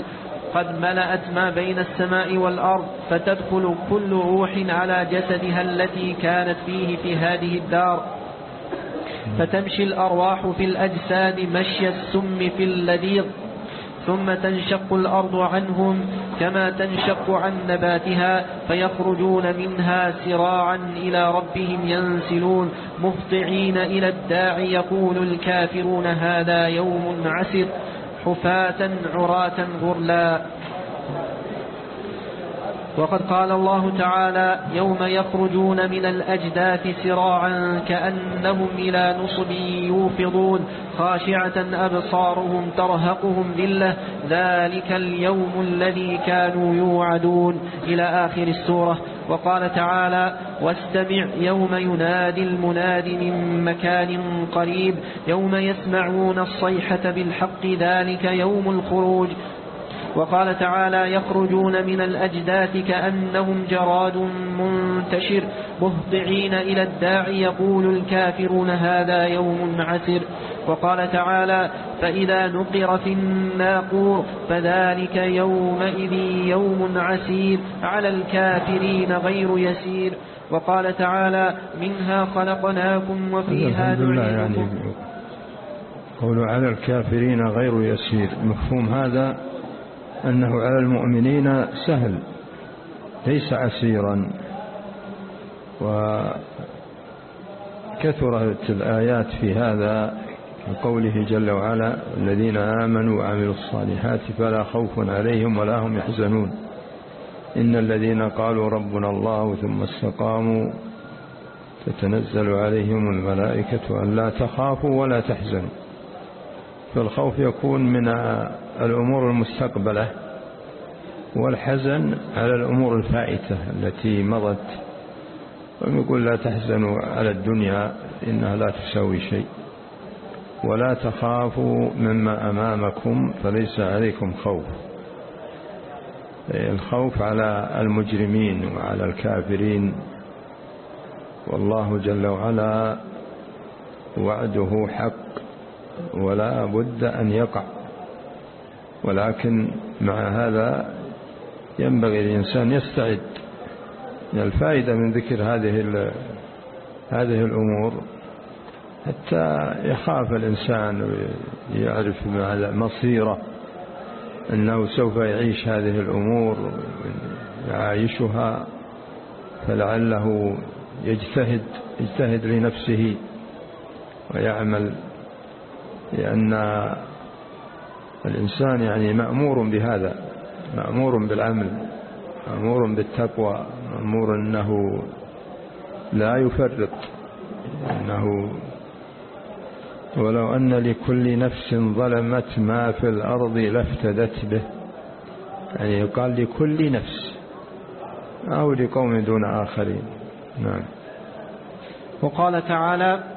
قد ملأت ما بين السماء والأرض فتدخل كل روح على جسدها التي كانت فيه في هذه الدار. فتمشي الأرواح في الأجساد مشي السم في اللذيذ. ثم تنشق الأرض عنهم كما تنشق عن نباتها فيخرجون منها سراعا إلى ربهم ينسلون مهطعين إلى الداع يقول الكافرون هذا يوم عسر حفاة عراة غرلا وقد قال الله تعالى يوم يخرجون من الأجداث سراعا كأنهم إلى نصب يوفضون خاشعة أبصارهم ترهقهم ذلة. ذلك اليوم الذي كانوا يوعدون. إلى آخر السورة. وقال تعالى واستمع يوم ينادي المناد من مكان قريب. يوم يسمعون الصيحة بالحق ذلك يوم الخروج. وقال تعالى يخرجون من الأجداث كأنهم جراد منتشر مهطعين إلى الداع يقول الكافرون هذا يوم عسر. وقال تعالى فإذا نقر في الناقور فذلك يومئذ يوم عسير على الكافرين غير يسير. وقال تعالى منها خلقناكم وفيها نعيدكم. يعني قول على الكافرين غير يسير. مفهوم هذا أنه على المؤمنين سهل ليس عسيرا وكثرت الآيات في هذا قوله جل وعلا الذين آمنوا وعملوا الصالحات فلا خوف عليهم ولا هم يحزنون. إن الذين قالوا ربنا الله ثم استقاموا تتنزل عليهم الملائكة أن لا تخافوا ولا تحزنوا. فالخوف يكون من الأمور المستقبلة والحزن على الأمور الفائتة التي مضت. ويقول لا تحزنوا على الدنيا إنها لا تساوي شيء. ولا تخافوا مما أمامكم فليس عليكم خوف. الخوف على المجرمين وعلى الكافرين. والله جل وعلا وعده حق ولا بد أن يقع. ولكن مع هذا ينبغي الإنسان يستعد. الفائدة من ذكر هذه هذه الأمور حتى يخاف الإنسان ويعرف مصيره أنه سوف يعيش هذه الأمور يعايشها فلعله يجتهد يجتهد لنفسه ويعمل لأن الإنسان يعني مأمور بهذا مأمور بالعمل مأمور بالتقوى مأمور أنه لا يفرط أنه ولو أن لكل نفس ظلمت ما في الأرض لافتدت به. يعني يقال لكل نفس أو لقوم دون آخرين. نعم. وقال تعالى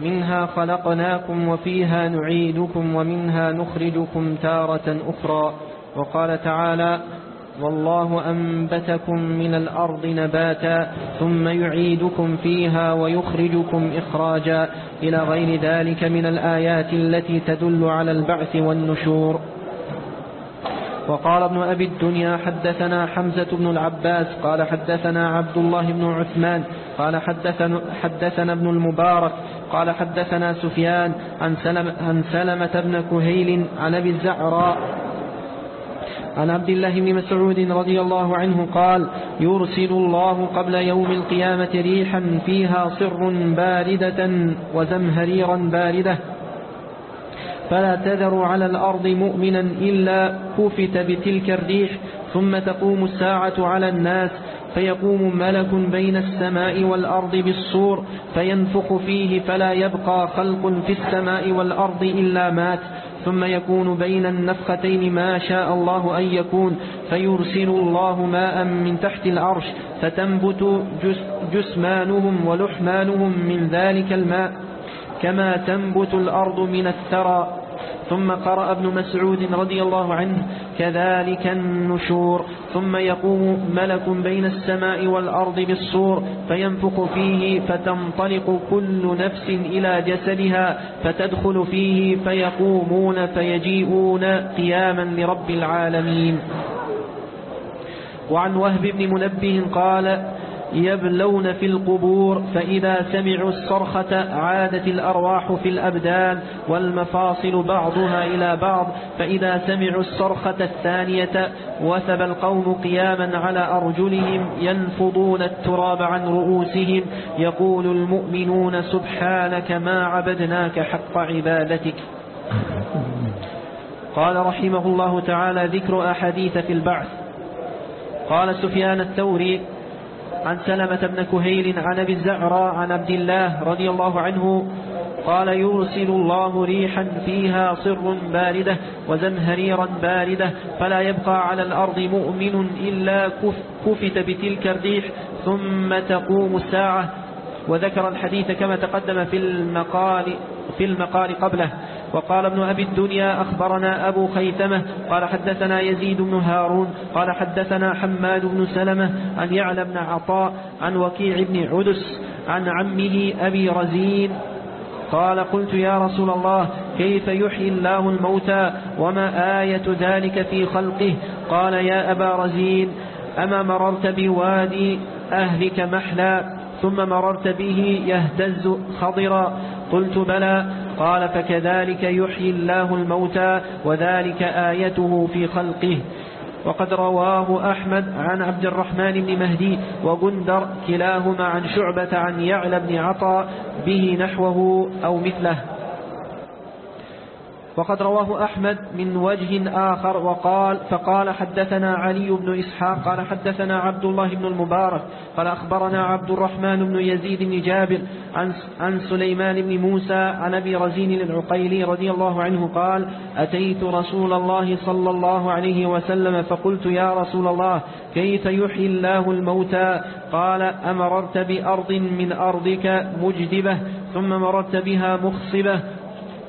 منها خلقناكم وفيها نعيدكم ومنها نخرجكم تارة أخرى. وقال تعالى والله أنبتكم من الأرض نباتا ثم يعيدكم فيها ويخرجكم إخراجا إلى غير ذلك من الآيات التي تدل على البعث والنشور. وقال ابن أبي الدنيا حدثنا حمزة بن العباس قال حدثنا عبد الله بن عثمان قال حدثنا, حدثنا ابن المبارك قال حدثنا سفيان عن سلمة, عن سلمة بن كهيل عن أبي الزعراء عن عبد الله بن مسعود رضي الله عنه قال يرسل الله قبل يوم القيامة ريحا فيها صر باردة وزمهريرا باردة. فلا تذر على الأرض مؤمنا إلا كفت بتلك الريح ثم تقوم الساعة على الناس فيقوم ملك بين السماء والأرض بالصور فينفخ فيه فلا يبقى خلق في السماء والأرض إلا مات ثم يكون بين النفختين ما شاء الله أن يكون فيرسل الله ماء من تحت العرش فتنبت جسمانهم ولحمانهم من ذلك الماء كما تنبت الأرض من الثرى. ثم قرأ ابن مسعود رضي الله عنه كذلك النشور ثم يقوم ملك بين السماء والأرض بالصور فينفخ فيه فتنطلق كل نفس إلى جسدها فتدخل فيه فيقومون فيجيئون قياما لرب العالمين. وعن وهب بن منبه قال يبلون في القبور فإذا سمعوا الصرخة عادت الأرواح في الأبدان والمفاصل بعضها إلى بعض فإذا سمعوا الصرخة الثانية وثب القوم قياما على أرجلهم ينفضون التراب عن رؤوسهم يقول المؤمنون سبحانك ما عبدناك حق عبادتك. قال رحمه الله تعالى ذكر أحاديث في البعث. قال سفيان الثوري عن سلمة بن كهيل عن أبي الزعراء عن عبد الله رضي الله عنه قال يرسل الله ريحا فيها صر باردة وزمهريرا باردة فلا يبقى على الأرض مؤمن إلا كفت بتلك الريح ثم تقوم الساعة. وذكر الحديث كما تقدم في المقال في المقال قبله. وقال ابن أبي الدنيا أخبرنا أبو خيثمة قال حدثنا يزيد بن هارون قال حدثنا حماد بن سلمة عن يعلى بن عطاء عن وكيع بن عدس عن عمه أبي رزين قال قلت يا رسول الله كيف يحيي الله الموتى وما آية ذلك في خلقه قال يا أبا رزين أما مررت بوادي أهلك محلا ثم مررت به يهتز خضرا قلت بلى قال فكذلك يحيي الله الموتى وذلك آيته في خلقه. وقد رواه أحمد عن عبد الرحمن بن مهدي وجندر كلاهما عن شعبة عن يعلى بن عطاء به نحوه أو مثله. وقد رواه أحمد من وجه آخر وقال فقال حدثنا علي بن إسحاق قال حدثنا عبد الله بن المبارك قال أخبرنا عبد الرحمن بن يزيد بن جابر عن, عن سليمان بن موسى عن أبي رزين العقيلي رضي الله عنه قال أتيت رسول الله صلى الله عليه وسلم فقلت يا رسول الله كيف يحيي الله الموتى؟ قال أمررت بأرض من أرضك مجدبة ثم مررت بها مخصبة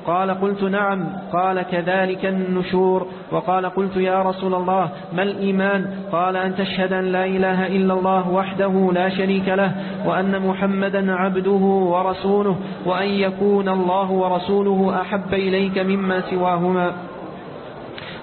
قال قلت نعم قال كذلك النشور وقال قلت يا رسول الله ما الإيمان؟ قال أن تشهد أن لا إله إلا الله وحده لا شريك له وأن محمدا عبده ورسوله وأن يكون الله ورسوله أحب إليك مما سواهما.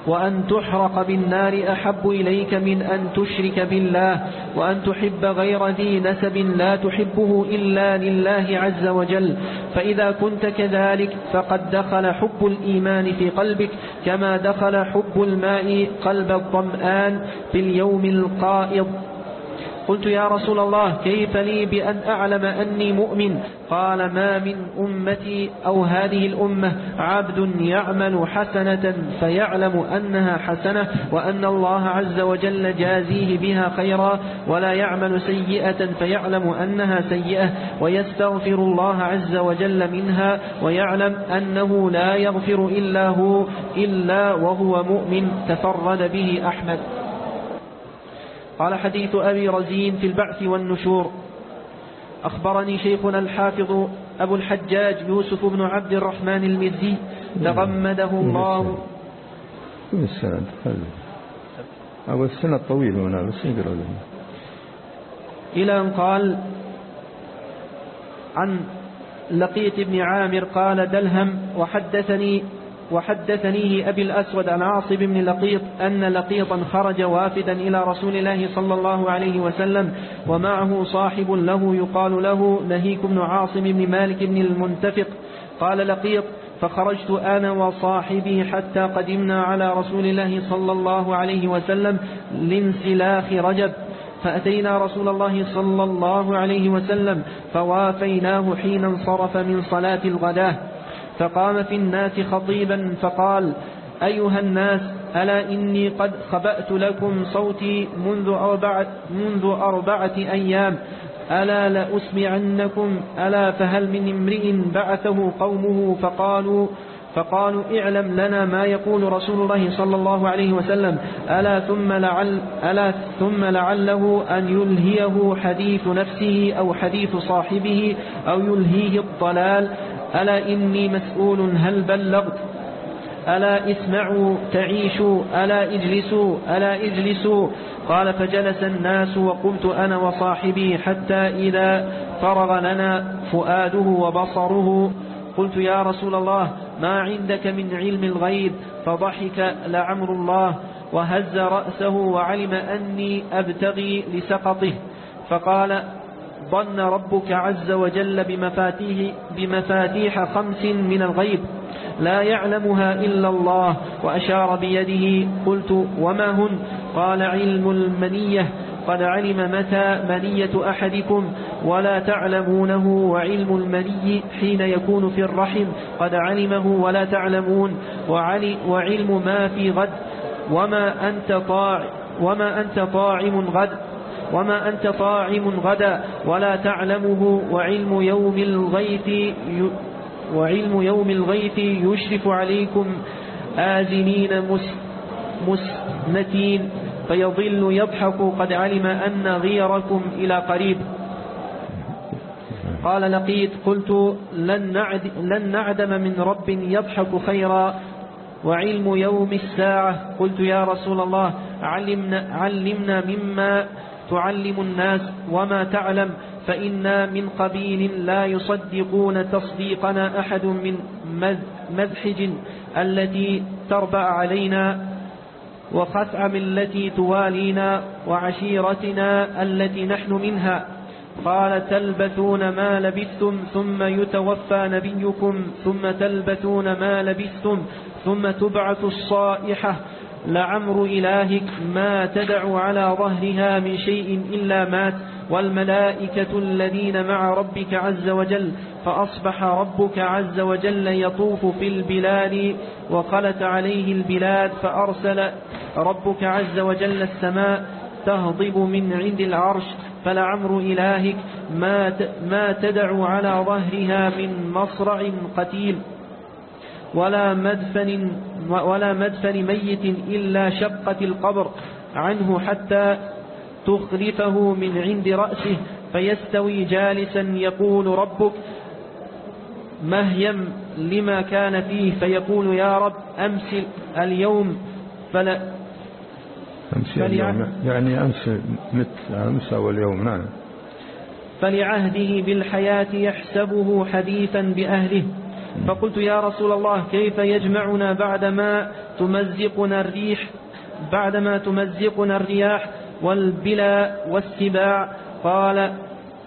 وأن تحرق بالنار أحب إليك من أن تشرك بالله وأن تحب غير ذي نسب لا تحبه إلا لله عز وجل. فإذا كنت كذلك فقد دخل حب الإيمان في قلبك كما دخل حب الماء قلب الظمآن في اليوم القائض. قلت يا رسول الله كيف لي بأن أعلم أني مؤمن؟ قال ما من أمتي أو هذه الأمة عبد يعمل حسنة فيعلم أنها حسنة وأن الله عز وجل جازيه بها خيرا ولا يعمل سيئة فيعلم أنها سيئة ويستغفر الله عز وجل منها ويعلم أنه لا يغفر إلا هو إلا وهو مؤمن تفرد به أحمد. قال حديث أبي رزين في البعث والنشور. أخبرني شيخنا الحافظ أبو الحجاج يوسف بن عبد الرحمن المزي. تغمده الله. السنة أو السنة الطويل هنا بس إلى أن قال عن لقيت بن عامر قال دلهم وحدثني وحدثنيه أبي الأسود عن عاصب بن لقيط أن لقيطا خرج وافدا إلى رسول الله صلى الله عليه وسلم ومعه صاحب له يقال له نهيك بن عاصم بن مالك بن المنتفق. قال لقيط فخرجت أنا وصاحبي حتى قدمنا على رسول الله صلى الله عليه وسلم لانسلاخ رجب. فأتينا رسول الله صلى الله عليه وسلم فوافيناه حين انصرف من صلاة الغداة. فقام في الناس خطيبا فقال أيها الناس ألا إني قد خبأت لكم صوتي منذ أربعة, منذ أربعة أيام ألا لأسمعنكم ألا فهل من امرئ بعثه قومه فقالوا فقالوا اعلم لنا ما يقول رسول الله صلى الله عليه وسلم ألا ثم, لعل ألا ثم لعله أن يلهيه حديث نفسه أو حديث صاحبه أو يلهيه الضلال ألا إني مسؤول هل بلغت؟ ألا اسمعوا تعيشوا ألا اجلسوا ألا اجلسوا؟ قال فجلس الناس وقمت أنا وصاحبي حتى إذا فرغ لنا فؤاده وبصره. قلت يا رسول الله ما عندك من علم الغيب؟ فضحك لعمر الله وهز رأسه وعلم أني أبتغي لسقطه. فقال ظن ربك عز وجل بمفاتيح, بمفاتيح خمس من الغيب. لا يعلمها إلا الله وأشار بيده قلت وما هن؟ قال علم المنية. قد علم متى منية أحدكم؟ ولا تعلمونه وعلم المني حين يكون في الرحم. قد علمه ولا تعلمون وعلم ما في غد. وما أنت طاع وما أنت طاعم غد. وما أنت طاعم غدا ولا تعلمه وعلم يوم الغيث وعلم يوم الغيث يشرف عليكم آزنين مسنتين فيظل يضحك قد علم أن غيركم إلى قريب. قال لقيت قلت لن, نعد لن نعدم من رب يضحك خيرا وعلم يوم الساعة. قلت يا رسول الله علمنا, علمنا مما تعلم الناس وما تعلم فإنا من قبيل لا يصدقون تصديقنا أحد من مذحج التي تربع علينا وخثعم التي توالينا وعشيرتنا التي نحن منها. قال تلبثون ما لبثتم ثم يتوفى نبيكم ثم تلبثون ما لبثتم ثم تبعث الصائحة. لعمر إلهك ما تدع على ظهرها من شيء إلا مات والملائكة الذين مع ربك عز وجل فأصبح ربك عز وجل يطوف في البلاد وخلت عليه البلاد فأرسل ربك عز وجل السماء تهضب من عند العرش. فلعمر إلهك ما ما تدع على ظهرها من مصرع قتيل. ولا مدفن ولا مدفن ميت إلا شقت القبر عنه حتى تخلفه من عند رأسه فيستوي جالسا يقول ربك مهيم لما كان فيه فيقول يا رب أمس اليوم فلا أمس اليوم يعني أمس مثل أمس أو اليوم نعم. فلعهده بالحياة يحسبه حديثا بأهله. فقلت يا رسول الله كيف يجمعنا بعدما تمزقنا الريح؟ بعدما تمزقنا الرياح والبلا والسباع. قال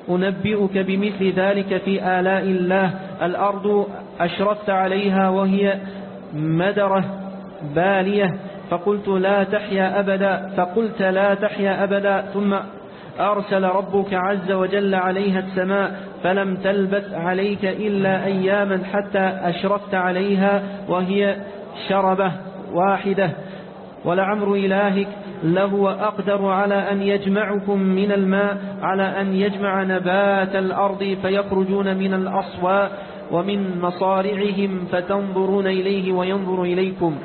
أنبئك بمثل ذلك في آلاء الله. الأرض أشرفت عليها وهي مدرة بالية. فقلت لا تحيا أبدا. فقلت لا تحيا أبدا. ثم أرسل ربك عز وجل عليها السماء فلم تلبث عليك إلا أياما حتى أشرفت عليها وهي شربة واحدة. ولعمر إلهك لهو أقدر على أن يجمعكم من الماء على أن يجمع نبات الأرض فيخرجون من الأصواء ومن مصارعهم فتنظرون إليه وينظر إليكم.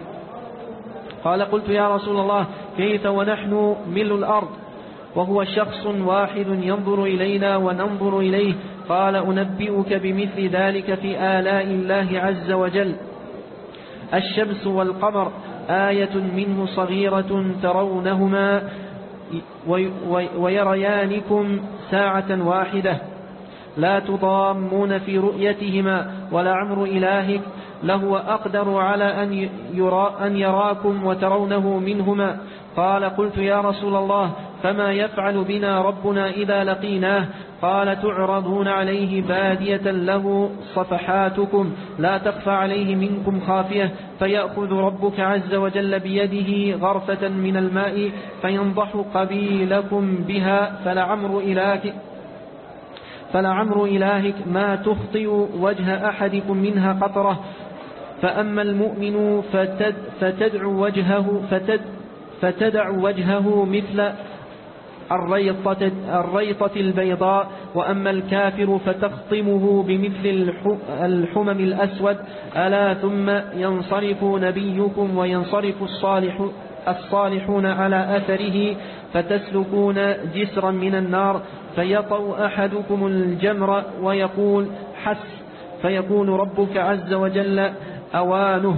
قال قلت يا رسول الله كيف ونحن مل الأرض؟ وهو شخص واحد ينظر إلينا وننظر إليه. قال أنبئك بمثل ذلك في آلاء الله عز وجل. الشمس والقمر آية منه صغيرة ترونهما ويريانكم ساعة واحدة. لا تضامون في رؤيتهما ولعمر إلهك. لهو أقدر على أن, أن يراكم وترونه منهما. قال قلت يا رسول الله فما يفعل بنا ربنا إذا لقيناه؟ قال تعرضون عليه بادية له صفحاتكم لا تخفى عليه منكم خافية فيأخذ ربك عز وجل بيده غرفة من الماء فينضح قبيلكم بها فلعمر إلهك فلعمر إلهك ما تخطئ وجه أحدكم منها قطرة فأما المؤمن فتد فتدعو وجهه فتد فتدع وجهه مثل الريطة, الريطة البيضاء وأما الكافر فتخطمه بمثل الحمم الأسود ألا ثم ينصرف نبيكم وينصرف الصالح الصالحون على أثره فتسلكون جسرا من النار فيطأ أحدكم الجمر ويقول حس فيكون ربك عز وجل أوانه.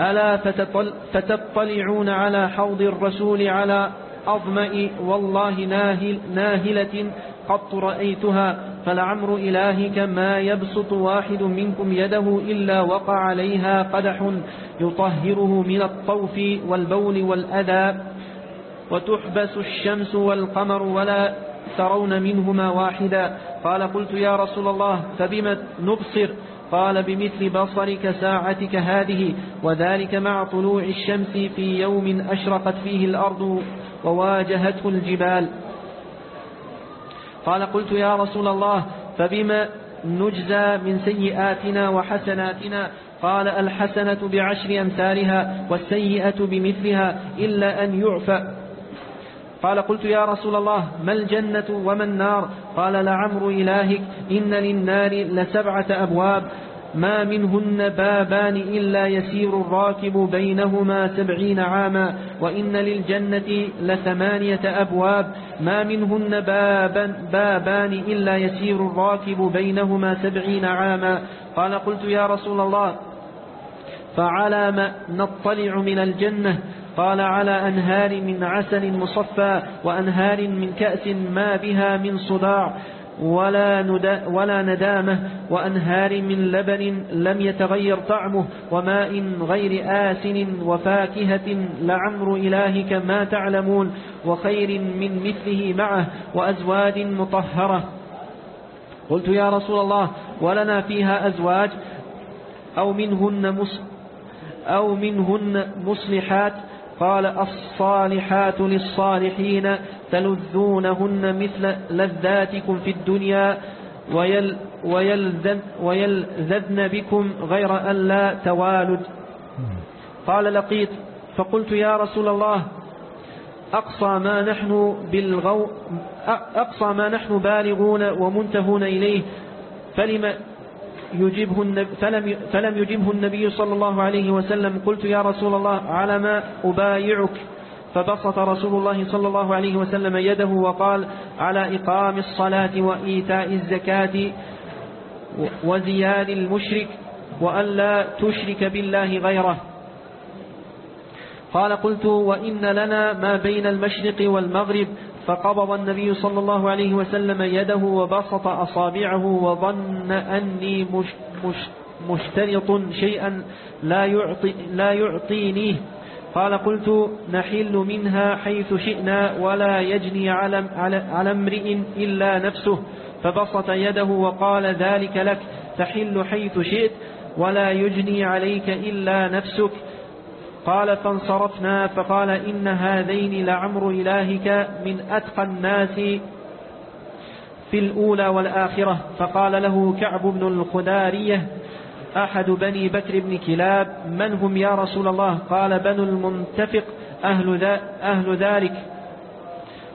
ألا فتطل فتطلعون على حوض الرسول على أظمأ والله ناهل ناهلة قط رأيتها فلعمر إلهك ما يبسط واحد منكم يده إلا وقع عليها قدح يطهره من الطوف والبول والأذى وتحبس الشمس والقمر ولا ترون منهما واحدا. قال قلت يا رسول الله فبم نبصر؟ قال بمثل بصرك ساعتك هذه وذلك مع طلوع الشمس في يوم أشرقت فيه الأرض وواجهته الجبال. قال قلت يا رسول الله فبما نجزى من سيئاتنا وحسناتنا؟ قال الحسنة بعشر أمثالها والسيئة بمثلها إلا أن يعفى. قال قلت يا رسول الله ما الجنة وما النار؟ قال لعمر إلهك إن للنار لسبعة أبواب ما منهن بابان إلا يسير الراكب بينهما سبعين عاما وإن للجنة لثمانية أبواب ما منهن بابان, بابان إلا يسير الراكب بينهما سبعين عاما. قال قلت يا رسول الله فعلى ما نطلع من الجنة قال على أنهار من عسل مصفى وأنهار من كأس ما بها من صداع ولا, ندا ولا ندامة وأنهار من لبن لم يتغير طعمه وماء غير آسن وفاكهة لعمر إلهك ما تعلمون وخير من مثله معه وأزواج مطهرة. قلت يا رسول الله ولنا فيها أزواج أو منهن, مص أو منهن مصلحات قال الصالحات للصالحين تلذونهن مثل لذاتكم في الدنيا ويل ويلذن, ويلذذن بكم غير أن لا توالد. قال لقيت فقلت يا رسول الله أقصى ما نحن بالغو أقصى ما نحن بالغون ومنتهون إليه فلم يجبه النبي فلم, فلم يجبه النبي صلى الله عليه وسلم. قلت يا رسول الله على ما أبايعك؟ فبسط رسول الله صلى الله عليه وسلم يده وقال على إقام الصلاة وإيتاء الزكاة وزياد المشرك وأن لا تشرك بالله غيره. قال قلت وإن لنا ما بين المشرق والمغرب فقبض النبي صلى الله عليه وسلم يده وبسط أصابعه وظن أني مش مش مشترط شيئا لا, يعطي لا يعطينيه قال قلت نحل منها حيث شئنا ولا يجني على, على, على امرئ إلا نفسه. فبسط يده وقال ذلك لك تحل حيث شئت ولا يجني عليك إلا نفسك. قال فانصرفنا فقال إن هذين لعمر إلهك من أتقى الناس في الأولى والآخرة. فقال له كعب بن الخدارية أحد بني بكر بن كلاب من هم يا رسول الله؟ قال بنو المنتفق أهل, ذا أهل ذلك.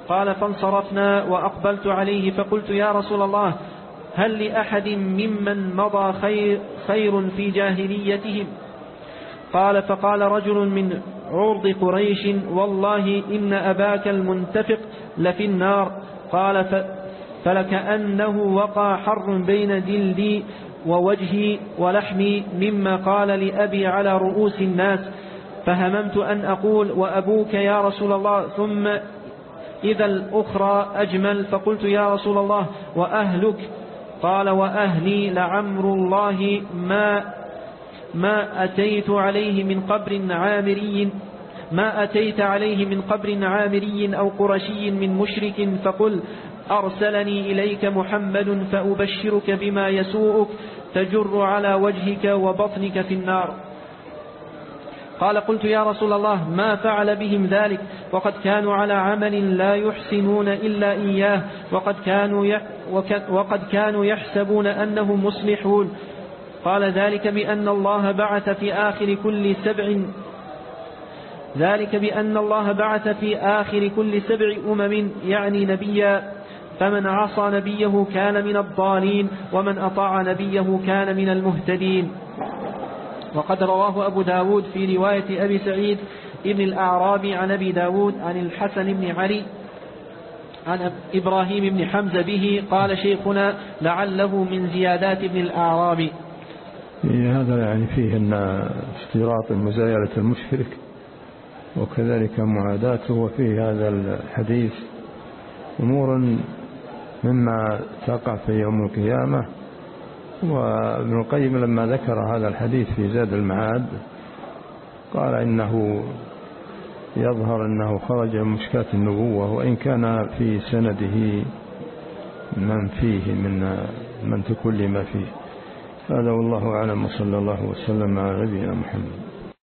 قال فانصرفنا وأقبلت عليه فقلت يا رسول الله هل لأحد ممن مضى خير, خير في جاهليتهم؟ قال فقال رجل من عرض قريش والله إن أباك المنتفق لفي النار. قال فلكأنه وقع حر بين جلدي ووجهي ولحمي مما قال لأبي على رؤوس الناس. فهممت أن أقول وأبوك يا رسول الله. ثم إذا الأخرى أجمل فقلت يا رسول الله وأهلك؟ قال وأهلي لعمر الله ما ما أتيت عليه من قبر عامري ما أتيت عليه من قبر عامري أو قرشي من مشرك فقل أرسلني إليك محمد فأبشرك بما يسوءك تجر على وجهك وبطنك في النار. قال قلت يا رسول الله ما فعل بهم ذلك؟ وقد كانوا على عمل لا يحسنون إلا إياه وقد كانوا, وقد كانوا يحسبون أنهم مصلحون. قال ذلك بأن الله بعث في آخر كل سبع ذلك بأن الله بعث في آخر كل سبع أمم يعني نبيا فمن عصى نبيه كان من الضالين ومن أطاع نبيه كان من المهتدين. وقد رواه أبو داود في رواية أبي سعيد ابن الأعرابي عن أبي داود عن الحسن بن علي عن إبراهيم بن حمزة به قال شيخنا لعله من زيادات ابن الأعرابي. هذا يعني فيه أن اشتراط مزايلة المشرك وكذلك معاداته وفيه هذا الحديث. أمور مما تقع في يوم القيامة. وابن القيم لما ذكر هذا الحديث في زاد المعاد قال إنه يظهر أنه خرج من مشكاة النبوة وإن كان في سنده من فيه من من تكل ما فيه. هذا والله أعلم وصلى الله وسلم على نبينا محمد.